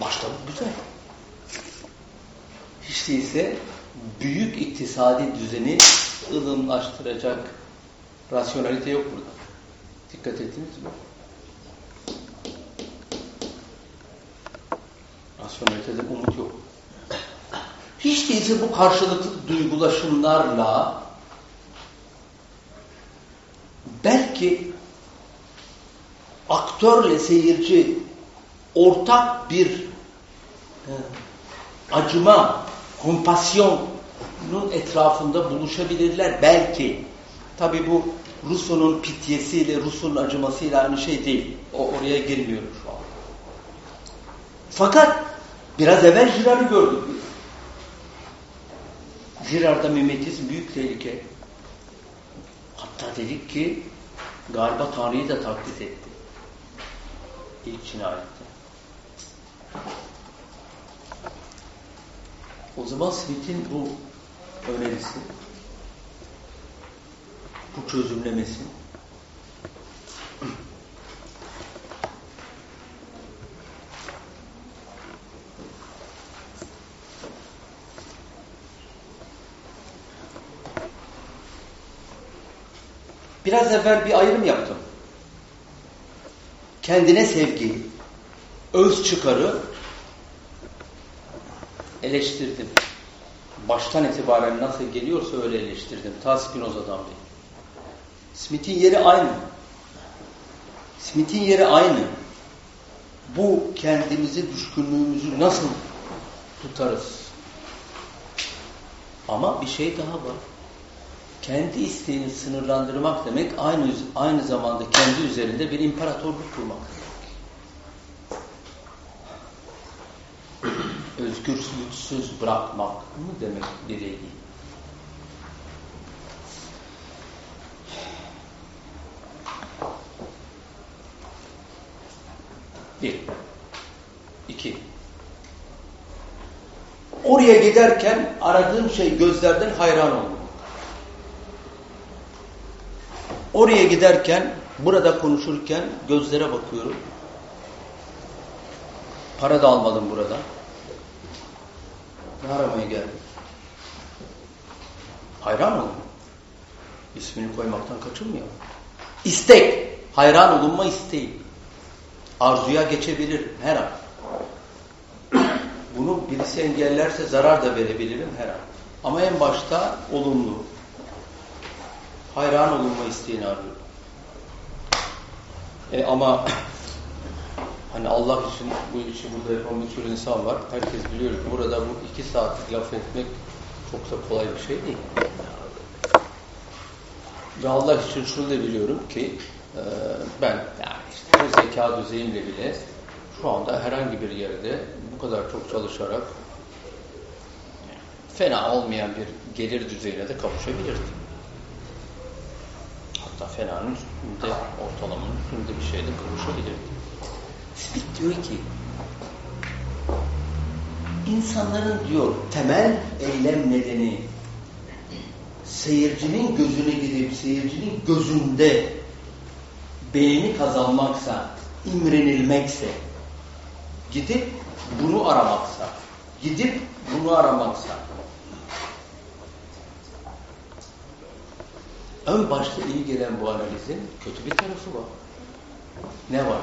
Başta güzel. Hiç değilse büyük iktisadi düzeni ılımlaştıracak rasyonelite yok burada. Dikkat ettiniz mi? Rasyonelitede umut yok. Hiç değilse bu karşılıklı duygulaşımlarla belki aktörle seyirci ortak bir e, acıma, kompasyonun etrafında buluşabilirler belki. Tabi bu Rousseau'nun pityesiyle, Rousseau'nun acımasıyla aynı şey değil. O oraya girmiyorum şu an. Fakat biraz evvel Girard'ı gördük. Girard'da mimetizm büyük tehlike. Hatta dedik ki galiba Tanrı'yı da taklit etti. İlk cinayette. O zaman Smith'in bu önerisi, bu çözümlemesi Biraz evvel bir ayrım yaptım. Kendine sevgi, öz çıkarı eleştirdim. Baştan itibaren nasıl geliyorsa öyle eleştirdim. Ta Spinoza'dan beri. Smith'in yeri aynı. Smith'in yeri aynı. Bu kendimizi, düşkünlüğümüzü nasıl tutarız? Ama bir şey daha var kendi isteğini sınırlandırmak demek aynı aynı zamanda kendi üzerinde bir imparatorluk kurmak demek. Özgürsüz bırakmak mı demek bireyi? Bir. İki. Oraya giderken aradığım şey gözlerden hayran olmak. Oraya giderken, burada konuşurken gözlere bakıyorum. Para da almadım burada. Ne aramaya geldim? Hayran olun. İsmini koymaktan kaçınmıyor. İstek. Hayran olunma isteği. Arzuya geçebilir her an. Bunu birisi engellerse zarar da verebilirim her an. Ama en başta olumlu, hayran olunma isteğini arıyor. E ama hani Allah için bu işi burada yapan bir sürü insan var. Herkes biliyor ki burada bu iki saatlik laf etmek çok da kolay bir şey değil. Ve Allah için şunu da biliyorum ki e, ben yani işte zeka düzeyimle bile şu anda herhangi bir yerde bu kadar çok çalışarak fena olmayan bir gelir düzeyine de kavuşabilirdim hatta fenanın üstünde, ortalamanın üstünde bir şeyle konuşabilir. Smith diyor ki insanların diyor temel eylem nedeni seyircinin gözüne gidip seyircinin gözünde beğeni kazanmaksa, imrenilmekse, gidip bunu aramaksa, gidip bunu aramaksa, ön başta iyi gelen bu analizin kötü bir tarafı var. Ne var?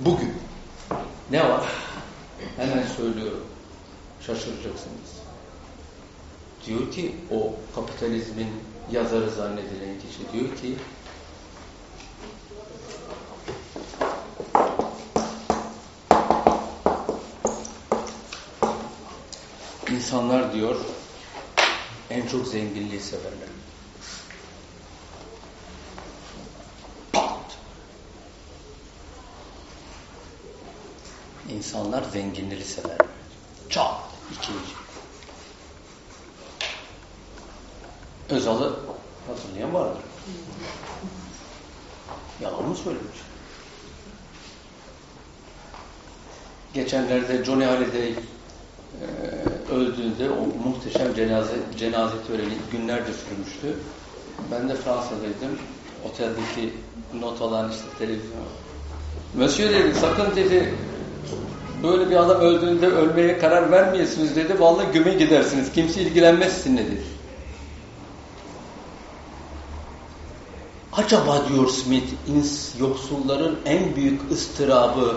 Bugün. Ne var? Hemen söylüyorum. Şaşıracaksınız. Diyor ki o kapitalizmin yazarı zannedilen kişi diyor ki insanlar diyor en çok zenginliği severler. İnsanlar zenginleri sever. Çok. ikinci. Özal'ı hatırlayan vardır. Yalan mı söylemiş? Geçenlerde Johnny Hallyday e, öldüğünde o muhteşem cenaze, cenaze töreni günlerce sürmüştü. Ben de Fransa'daydım. Oteldeki not alan işte televizyon. Monsieur dedi sakın dedi böyle bir adam öldüğünde ölmeye karar vermeyesiniz dedi. Vallahi güme gidersiniz. Kimse ilgilenmez sizinle dedi. Acaba diyor Smith, ins, yoksulların en büyük ıstırabı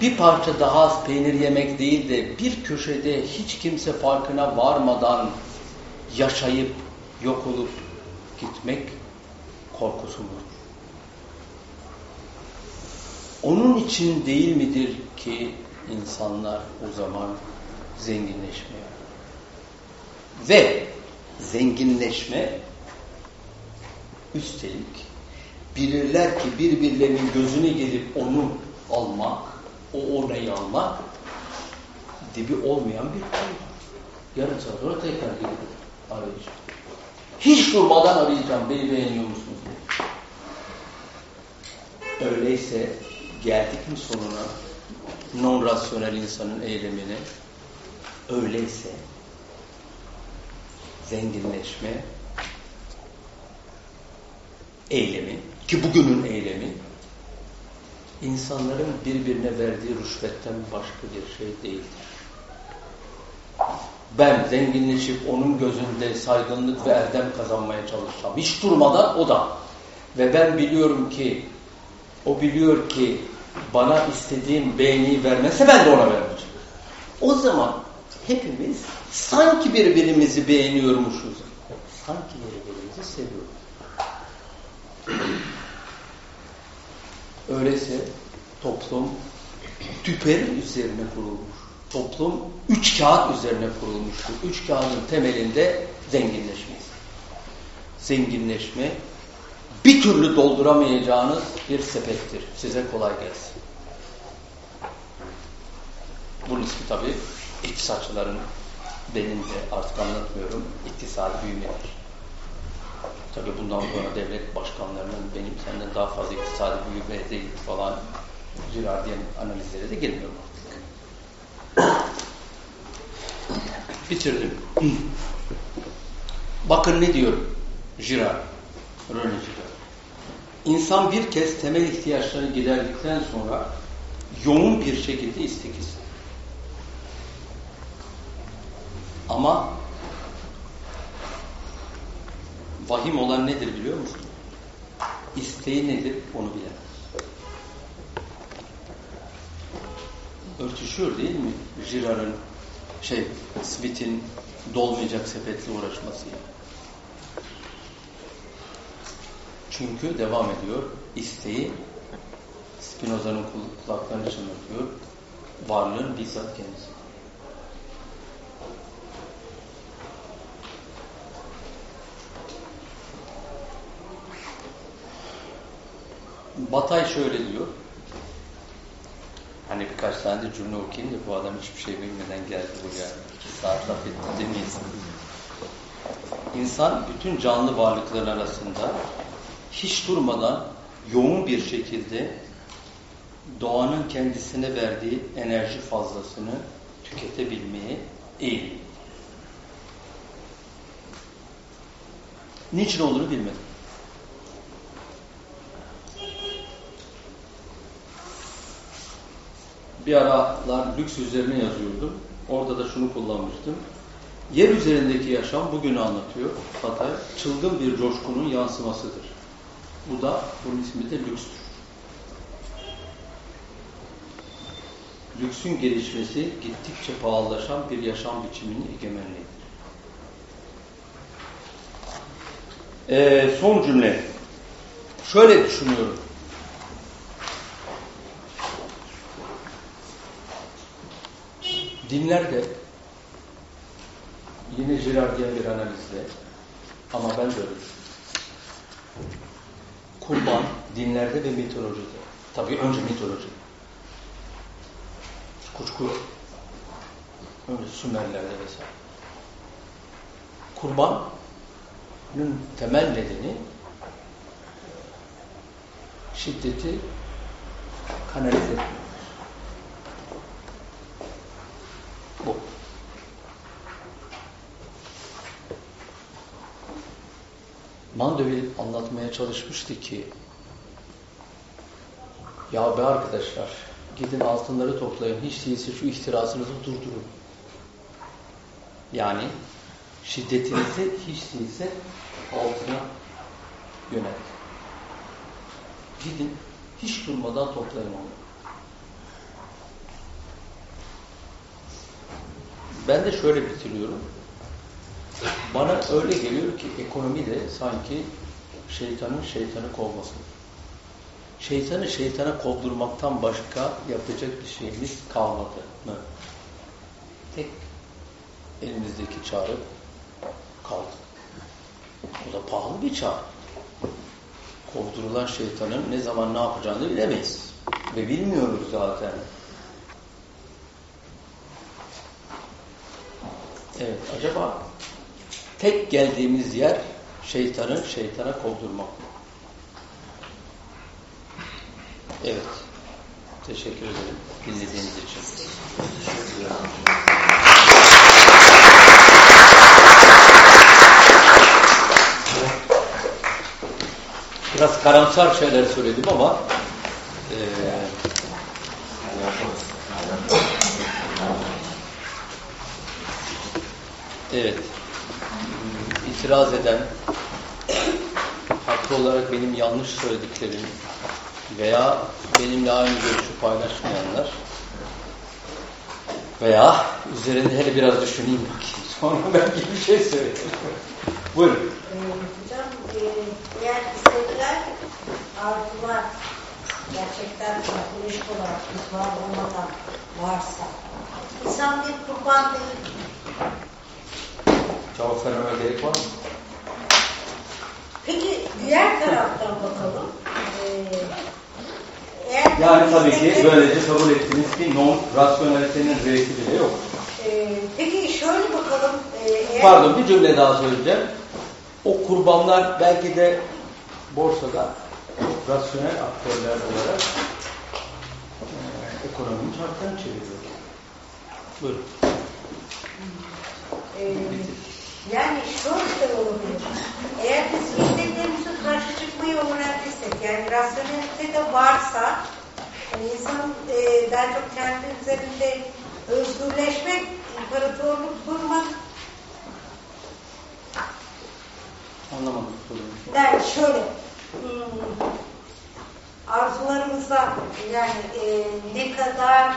bir parça daha az peynir yemek değil de bir köşede hiç kimse farkına varmadan yaşayıp yok olup gitmek korkusu mu? Onun için değil midir ki insanlar o zaman zenginleşmeye. Ve zenginleşme üstelik bilirler ki birbirlerinin gözüne gelip onu almak, o orayı almak dibi olmayan bir konu. Yarın saat sonra tekrar gelip arayacağım. Hiç durmadan arayacağım. Beni beğeniyor musunuz? Öyleyse geldik mi sonuna? Non-rasyonel insanın eylemini öyleyse zenginleşme eylemi ki bugünün eylemi insanların birbirine verdiği rüşvetten başka bir şey değildir. Ben zenginleşip onun gözünde saygınlık ve erdem kazanmaya çalışsam, hiç durmadan o da. Ve ben biliyorum ki, o biliyor ki bana istediğim beğeniyi vermezse ben de ona vermeyeceğim. O zaman hepimiz sanki birbirimizi beğeniyormuşuz. Sanki birbirimizi seviyoruz. Öyleyse toplum tüper üzerine kurulmuş. Toplum üç kağıt üzerine kurulmuştur. Üç kağıdın temelinde zenginleşme. Zenginleşme bir türlü dolduramayacağınız bir sepettir. Size kolay gelsin. Bunun ismi tabii iktisatçıların benim de artık anlatmıyorum iktisadi büyümedir. Tabii bundan sonra devlet başkanlarının benim senden daha fazla iktisadi büyüme değil falan Girardiyen analizlere de girmiyorum artık. Bitirdim. Bakın ne diyor Girard, René Girard. İnsan bir kez temel ihtiyaçlarını giderdikten sonra yoğun bir şekilde istek ister. Ama vahim olan nedir biliyor musun? İsteği nedir onu bilemez. Örtüşüyor değil mi? Girard'ın şey, Smith'in dolmayacak sepetle uğraşmasıyla. Çünkü devam ediyor. İsteği Spinoza'nın kulaklarını çınlatıyor. Varlığın bizzat kendisi. Batay şöyle diyor. Hani birkaç tane de cümle okuyayım da bu adam hiçbir şey bilmeden geldi buraya. İki saat laf etti demeyiz. İnsan bütün canlı varlıkların arasında hiç durmadan yoğun bir şekilde doğanın kendisine verdiği enerji fazlasını tüketebilmeye eğilim. Niçin olduğunu bilmedim. bir aralar lüks üzerine yazıyordum. Orada da şunu kullanmıştım. Yer üzerindeki yaşam bugünü anlatıyor. Fatay, çılgın bir coşkunun yansımasıdır. Bu da, bunun ismi de lükstür. Lüksün gelişmesi gittikçe pahalılaşan bir yaşam biçiminin egemenliğidir. Ee, son cümle. Şöyle düşünüyorum. Dinler de yine Girardiyen bir analizle ama ben de öyle Kurban dinlerde ve mitolojide. Tabii önce mitoloji. Kuşku. Önce Sümerlerde vesaire. Kurbanın temel nedeni şiddeti kanalize etmek. Mandeville anlatmaya çalışmıştı ki ya be arkadaşlar gidin altınları toplayın hiç değilse şu ihtirasınızı durdurun. Yani şiddetinizi hiç değilse altına yönelt. Gidin hiç durmadan toplayın onu. Ben de şöyle bitiriyorum. Bana öyle geliyor ki ekonomi de sanki şeytanın şeytanı kovması. Şeytanı şeytana kovdurmaktan başka yapacak bir şeyimiz kalmadı mı? Tek elimizdeki çare kaldı. O da pahalı bir çare. Kovdurulan şeytanın ne zaman ne yapacağını bilemeyiz. Ve bilmiyoruz zaten. Evet, acaba tek geldiğimiz yer şeytanın şeytana kovdurmak. Evet. Teşekkür ederim dinlediğiniz için. Biraz karamsar şeyler söyledim ama e, Evet itiraz eden haklı olarak benim yanlış söylediklerim veya benimle aynı görüşü paylaşmayanlar veya üzerinde hele biraz düşüneyim bakayım. Sonra belki bir şey söyleyeyim. Buyurun. Hocam e, eğer istekler, arzular gerçekten psikolojik olarak biz var olmadan varsa insan bir kurban değil. Cevap vermeme gerek var mı? Peki diğer taraftan bakalım. Ee, tabii ki böylece kabul ettiniz ki non rasyonelitenin reisi bile yok. Ee, peki şöyle bakalım. e, Pardon bir cümle daha söyleyeceğim. O kurbanlar belki de borsada rasyonel aktörler olarak e, ekonominin çarklarını çeviriyor. Buyurun. Ee, yani şöyle de olabilir. Eğer biz isteklerimizin karşı çıkmayı öğrendiysek, yani rasyonelite de varsa, insanın e, daha çok kendi üzerinde özgürleşmek, imparatorluk kurmak, Anlamadım soruyu. yani şöyle, hmm, arzularımıza yani e, ne kadar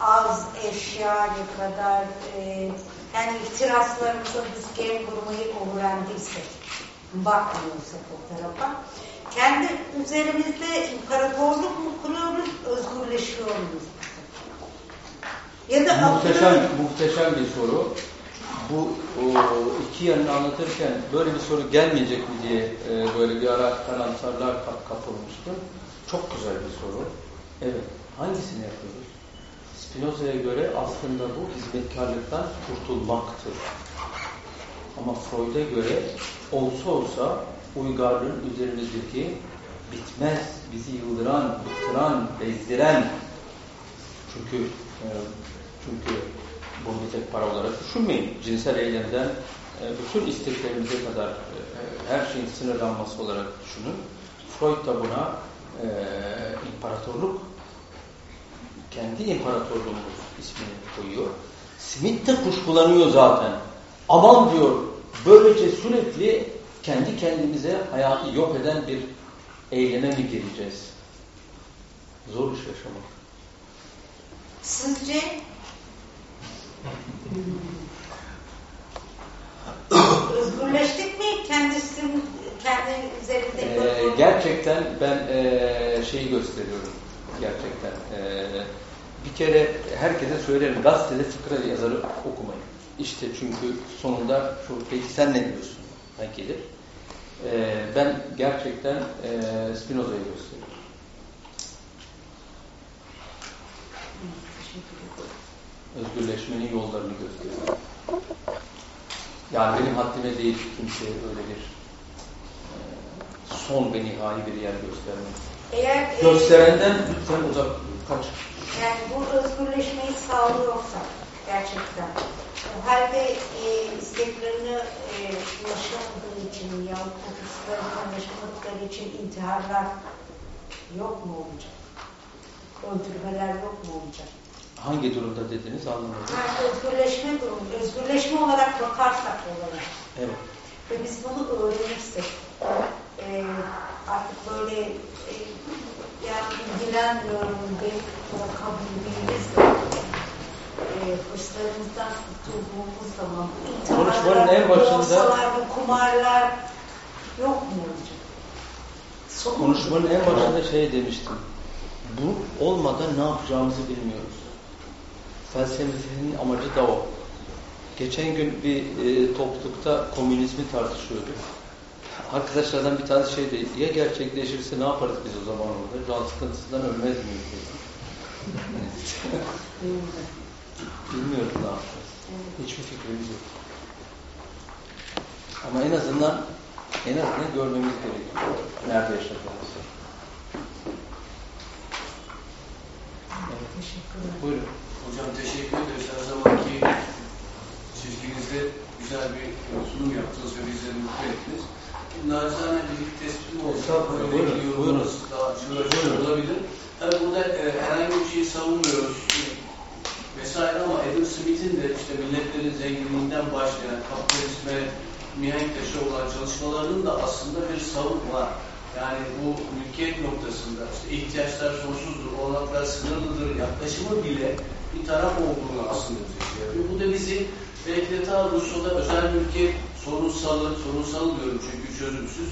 az eşya, ne kadar e, yani ihtiraslarımıza biz gem vurmayı öğrendiysek, bakmıyorsak o tarafa, kendi üzerimizde imparatorluk mu kuruyoruz, özgürleşiyor muyuz? Ya da Muhteşem, muhteşem bir soru. Bu o, iki yanını anlatırken böyle bir soru gelmeyecek mi diye e, böyle bir ara karamsarlar kap- kapılmıştı. Çok güzel bir soru. Evet. Hangisini yapıyoruz? Spinoza'ya göre aslında bu hizmetkarlıktan kurtulmaktır. Ama Freud'a göre olsa olsa uygarlığın üzerimizdeki bitmez, bizi yıldıran, bıktıran, bezdiren çünkü e, çünkü bunu bir tek para olarak düşünmeyin. Cinsel eylemden e, bütün isteklerimize kadar e, her şeyin sınırlanması olarak düşünün. Freud da buna e, imparatorluk kendi imparatorluğumuz ismini koyuyor. Smith de kuşkulanıyor zaten. Aman diyor böylece sürekli kendi kendimize hayatı yok eden bir eyleme mi gireceğiz? Zor iş yaşamak. Sizce özgürleştik mi kendisi kendi üzerinde Ee, gerçekten ben e, şeyi gösteriyorum. Gerçekten. E, bir kere herkese söylerim. Gazetede fıkra yazarı okumayın. İşte çünkü sonunda şu peki sen ne diyorsun? Ben gelir. E, ben gerçekten e, Spinoza'yı gösteriyorum. Özgürleşmenin yollarını gösteriyorum. Yani benim haddime değil kimseye öyle bir e, son ve nihai bir yer göstermek. eğer e, Gösterenden lütfen uzak kaç. Yani bu özgürleşmeyi sağlıyorsa gerçekten o halde e, isteklerini e, ulaşamadığı için ya hırslarını ulaşamadıkları için intiharlar yok mu olacak? Öldürmeler yok mu olacak? Hangi durumda dediniz anlamadım. Yani özgürleşme durumu, özgürleşme olarak bakarsak olaya Evet. ve biz bunu öğrenirsek e, artık böyle e, yani ilgilenmiyorum o kabul değilse e, hırslarımızdan kurtulduğumuz zaman Konuşmanın en başında- kumarlar yok mu? Sonunda- Konuşmanın en başında şey demiştim. Bu olmadan ne yapacağımızı bilmiyoruz. Felsefenin amacı da o. Geçen gün bir e, toplulukta komünizmi tartışıyorduk. Arkadaşlardan bir tanesi şey dedi, ya gerçekleşirse ne yaparız biz o zaman orada? Can sıkıntısından ölmez miyiz. Bilmiyoruz ne yapacağız. Hiçbir fikrimiz yok. Ama en azından en azından görmemiz gerekiyor. Nerede yaşadığımızı. Evet. Buyurun. Hocam teşekkür ederiz. Her zamanki çizginizde güzel bir sunum yaptınız ve bizleri mutlu ettiniz. Nacizane bir tespitim. Estağfurullah, Böyle bir yorumumuz buyurun. Daha açık olabilir. Tabii burada e, herhangi bir şeyi savunmuyoruz vesaire ama Adam Smith'in de işte milletlerin zenginliğinden başlayan kapitalizme mihenk taşı olan çalışmalarının da aslında bir savun var. Yani bu mülkiyet noktasında işte ihtiyaçlar sonsuzdur, olanaklar sınırlıdır yaklaşımı bile bir taraf olduğunu aslında bize yapıyor. Bu da bizi belki de ta Rusya'da özel mülkiyet sorunsalı, sorunsal diyorum çünkü çözümsüz,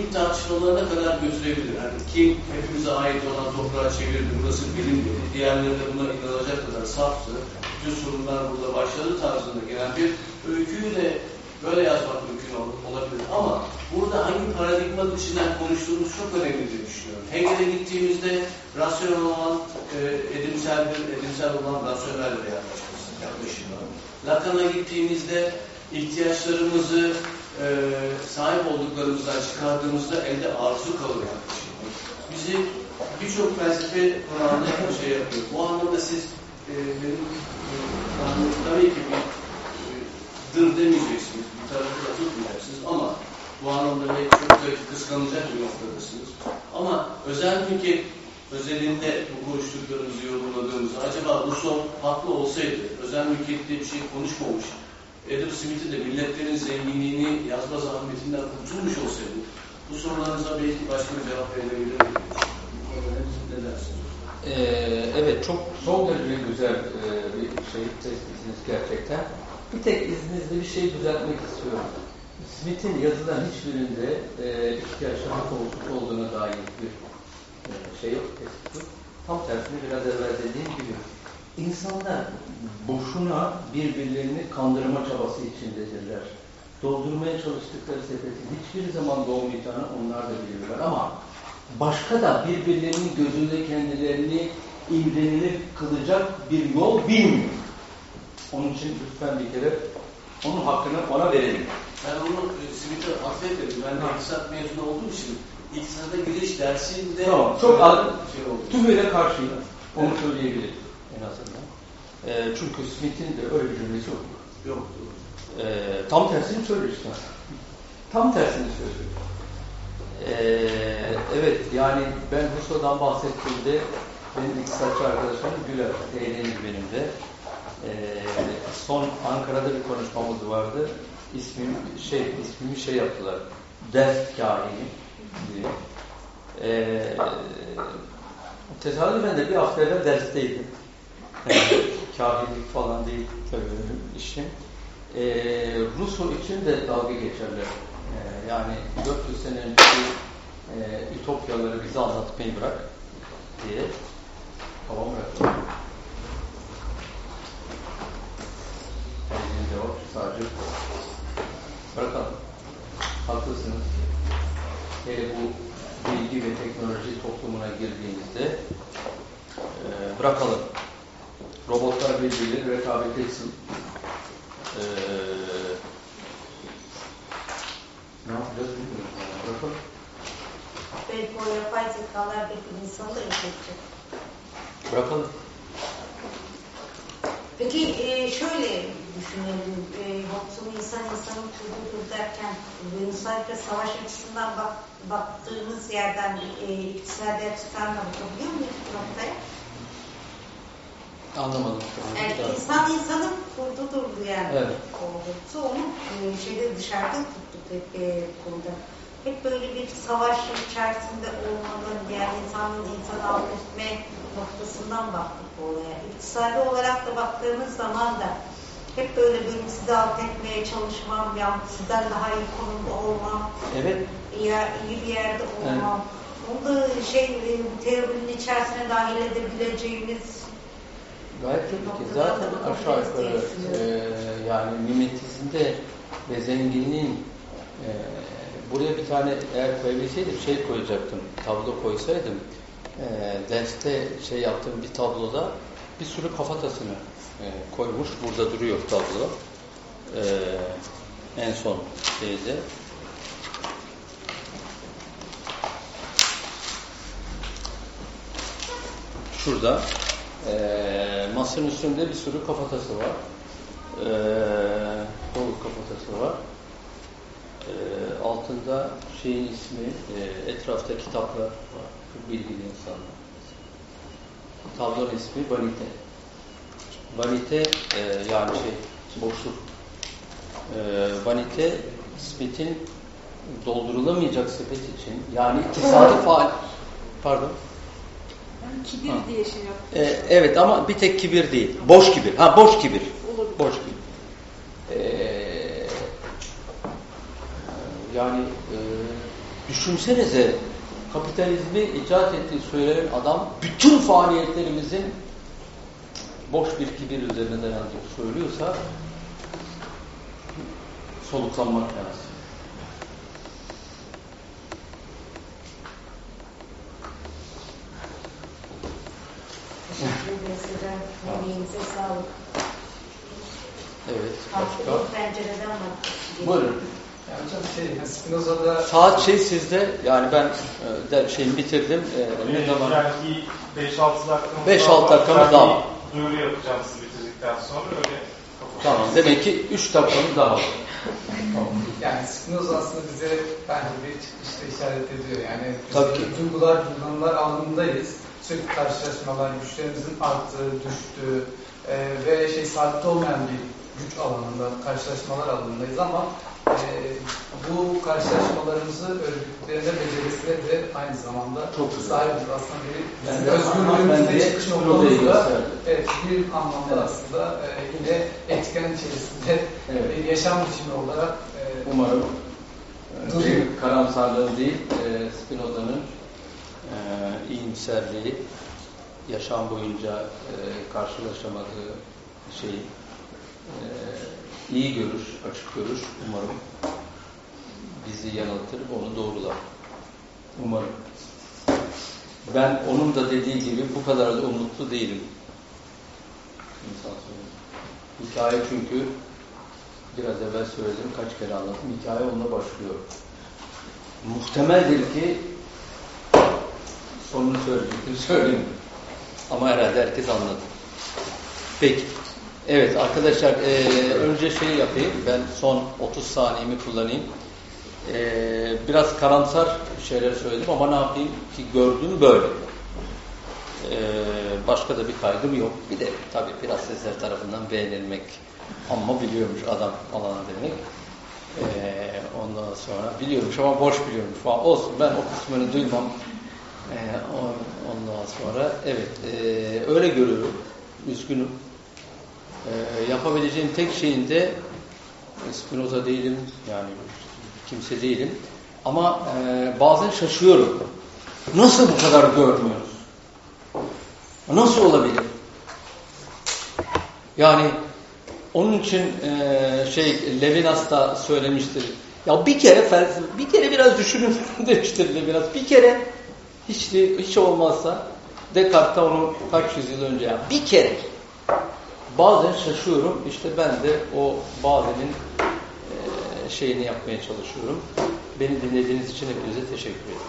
ilk tartışmalarına kadar götürebilir. Yani kim hepimize ait olan toprağa çevirdi, burası benim dedi, diğerleri de buna inanacak kadar saftı, bütün sorunlar burada başladı tarzında gelen bir öyküyü de böyle yazmak mümkün olabilir. Ama burada hangi paradigma içinden konuştuğumuz çok önemli diye düşünüyorum. Hegel'e gittiğimizde rasyonel olan e, edimseldir, edimsel olan rasyonel bir yaklaşımı. Lacan'a gittiğimizde ihtiyaçlarımızı e, sahip olduklarımızdan çıkardığımızda elde arzu kalır yaklaşımı. Bizi birçok felsefe konağında şey yapıyor. Bu anlamda siz e, benim e, tabii ki bir e, dır demeyeceksiniz, bir tarafı da tutmayacaksınız ama bu anlamda belki çok da kıskanacak bir noktadasınız. Ama özel mülkiyet özelinde bu konuştuklarımızı yorumladığımızda acaba Rousseau haklı olsaydı, özel mülkiyet diye bir şey konuşmamış, Adam Smith'in de milletlerin zenginliğini yazma zahmetinden kurtulmuş olsaydı, bu sorularınıza belki başka bir cevap verebilirdi. Ne dersiniz? Ee, evet çok son derece güzel e, bir şey tespitiniz gerçekten. Bir tek izninizle bir şey düzeltmek istiyorum. Smith'in yazılan hiçbirinde e, ihtiyaçların sonsuz olduğuna dair bir e, şey yok, yok. Tam tersine biraz evvel dediğim gibi insanlar boşuna birbirlerini kandırma çabası içindedirler. Doldurmaya çalıştıkları sepetin hiçbir zaman dolmayacağını onlar da biliyorlar ama başka da birbirlerinin gözünde kendilerini imrenilir kılacak bir yol bilmiyor. Onun için lütfen bir kere onun hakkını ona verelim. Ben onu e, Smith'e affederim. Ben de iktisat mezunu olduğum için iktisada giriş dersinde Tamam, çok az, şey oldu. tümüyle karşıyım. Onu söyleyebilirim en azından. E, çünkü Smith'in de öyle bir cümlesi yok. Yoktu. E, tam tersini söylüyor işte. Tam tersini söylüyor. E, evet yani ben Rousseau'dan bahsettiğimde benim iktisatçı arkadaşlarım güler. Eğlenir benim de. E, son Ankara'da bir konuşmamız vardı. İsmim şey ismimi şey yaptılar. Ders kahini diye. E, tesadüfen de bir hafta evvel dersteydim. Yani, kahinlik falan değil tabii işim. E, Rousseau için de dalga geçerler. E, yani 400 sene önceki e, ütopyaları bize anlatmayı bırak diye. Bırakalım. Elinde yok sadece bırakalım. Haklısınız. Hele bu bilgi ve teknoloji toplumuna girdiğimizde e, bırakalım. Robotlar birbiriyle rekabet etsin. E, ne yapacağız bilmiyorum. Belki o yapay zekalar belki insanı da yok edecek. Bırakalım. Peki e, şöyle düşünelim. E, Hobbes'un insan insanın türüdür derken özellikle savaş açısından bak, baktığımız yerden e, iktisadi açıdan da bakabiliyor muyuz bu noktaya? Anlamadım. Yani insan insanın kurdudur yani. Evet. Oldukça onu e, şeyde dışarıda tuttuk hep e, konuda. Hep böyle bir savaş içerisinde olmanın yani insanın insanı alt etme noktasından baktık bu olaya. İktisadi olarak da baktığımız zaman da hep böyle benim sizi alt etmeye çalışmam, ya sizden daha iyi konumda olmam, Evet. ya iyi bir yerde olmam. Onu da şey e, teorinin içerisine dahil edebileceğimiz Gayet tabii ki. Zaten aşağı yukarı e, yani mimetizmde ve zenginliğin e, buraya bir tane eğer koyabilseydim şey koyacaktım. Tablo koysaydım e, derste şey yaptığım bir tabloda bir sürü kafatasını e, koymuş. Burada duruyor tablo. E, en son şeyde. Şurada e, masanın üstünde bir sürü kafatası var. E, dolu kafatası var. E, altı altında şeyin ismi, e, etrafta kitaplar var. Çok bilgili insanlar. Tablonun ismi Vanite. Vanite e, yani şey, boşluk. E, vanite, Smith'in doldurulamayacak sepet için, yani iktisadi faal, pardon, kibir Ha. diye şey yaptı. e, evet ama bir tek kibir değil, boş kibir, ha boş kibir, Olabilir. boş kibir. E, yani e, düşünsenize kapitalizmi icat ettiği söylenen adam bütün faaliyetlerimizin boş bir kibir üzerine dayandığını söylüyorsa soluklanmak lazım. Ederiz hocam. Emeğinize sağlık. Evet, başka? pencereden. Buyurun. Yani hocam şey, Spinoza'da Saat şey sizde, yani ben e, de şeyimi bitirdim. E, ne zaman? Yani bir 5-6 dakikamız 5-6 daha var. dakikamız daha var. Duyuru yapacağım siz bitirdikten sonra öyle Tamam, demek ki 3 dakikamız daha var. yani Spinoza aslında bize bence bir çıkışta işaret ediyor. Yani Tabii ki. duygular, duygulanlar alanındayız. Sürekli karşılaşmalar, güçlerimizin arttığı, düştüğü e, ve şey sabit olmayan bir güç alanında, karşılaşmalar alanındayız ama e, bu karşılaşmalarımızı örgütlerine, becerisine de aynı zamanda Çok güzel. sahibiz. Aslında bir de özgürlüğümüzde çıkış noktamızda evet, bir anlamda aslında e, yine etken içerisinde Evet. bir yaşam biçimi olarak e, Umarım karamsarlığı değil, e, Spinoza'nın e, iyimserliği, yaşam boyunca e, karşılaşamadığı şey, e, iyi görüş, açık görüş umarım bizi yanıltır, onu doğrular. Umarım. Ben onun da dediği gibi bu kadar da umutlu değilim. İnsan söylüyor. Hikaye çünkü biraz evvel söyledim, kaç kere anlattım. Hikaye onunla başlıyor. Muhtemeldir ki sonunu söyleyecektim, söyleyeyim. Ama herhalde herkes anladı. Peki. Evet arkadaşlar, eee, önce şey yapayım. Ben son 30 saniyemi kullanayım. Eee, biraz karamsar şeyler söyledim ama ne yapayım ki gördüğüm böyle. Eee, başka da bir kaygım yok. Bir de tabii biraz sizler tarafından beğenilmek ama biliyormuş adam falan demek. Eee, ondan sonra biliyormuş ama boş biliyormuş falan. Olsun ben o kısmını duymam. On- ondan sonra evet eee, öyle görüyorum. Üzgünüm. Eee, yapabileceğim tek şeyin de Spinoza değilim yani kimse değilim. Ama eee, bazen şaşıyorum. Nasıl bu kadar görmüyoruz? Nasıl olabilir? Yani onun için eee, şey Levinas da söylemiştir. Ya bir kere bir kere biraz düşünün demiştir Levinas. Bir kere hiç de- hiç olmazsa Descartes'ta onu kaç yüzyıl önce ya bir kere bazen şaşıyorum. İşte ben de o bazenin eee, şeyini yapmaya çalışıyorum. Beni dinlediğiniz için hepinize teşekkür ederim.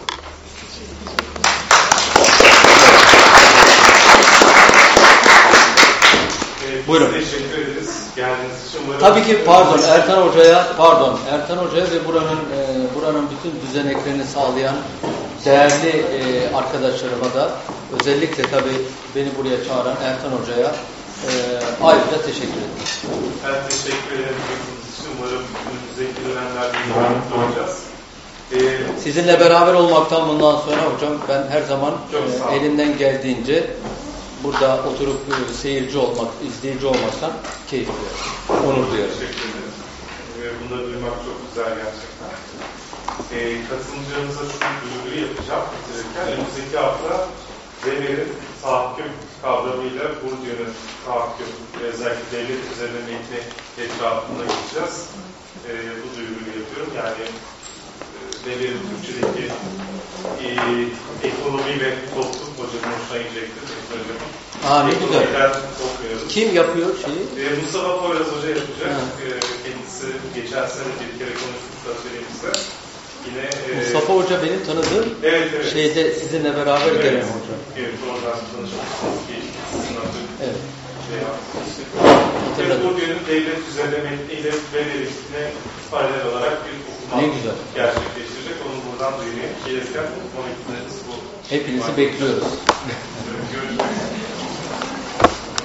Ee, Buyurun. Teşekkür ederiz geldiğiniz için. Umarım Tabii ki pardon Ertan Hoca'ya pardon Ertan Hoca'ya ve buranın e, buranın bütün düzeneklerini sağlayan değerli e, arkadaşlarıma da özellikle tabii beni buraya çağıran Ertan Hoca'ya e, ayrıca teşekkür ederim. Ben teşekkür ederim. Umarım önümüzdeki dönemlerde yardımcı olacağız. Ee, Sizinle beraber olmaktan bundan sonra hocam ben her zaman e, elimden geldiğince burada oturup e, seyirci olmak, izleyici olmaktan keyif duyuyorum. Onur duyuyorum. Teşekkür ederim. Ve bunları duymak çok güzel gerçekten. Ee, katılımcılarımıza şu duyuruyu yapacağım bitirirken. Önümüzdeki hafta Demir'in tahakküm kavramıyla Bourdieu'nun tahakküm ve özellikle devlet üzerine metni etrafında gideceğiz. Ee, bu duyuruyu yapıyorum. Yani e, Demir'in Türkçedeki e, ekonomi ve toplum hocanın hoşuna gidecektir. Aa ne güzel. Kim yapıyor şeyi? Ee, Mustafa Poyraz Hoca yapacak. Ee, kendisi geçen sene bir kere konuşmuştu atölyemizde. Yine e, Mustafa Hoca benim tanıdığım evet, evet. şeyde sizinle beraber evet, gelen hocam. Evet, oradan tanışmışsınız Evet. şey. Hatırladım. bugün devlet üzerinde metniyle ve verisine paralel olarak bir okuma Ne güzel. gerçekleştirecek. Onu buradan duyurayım. Gelirken okumak istediğiniz bu. Hepinizi bekliyoruz. Görüşmek üzere.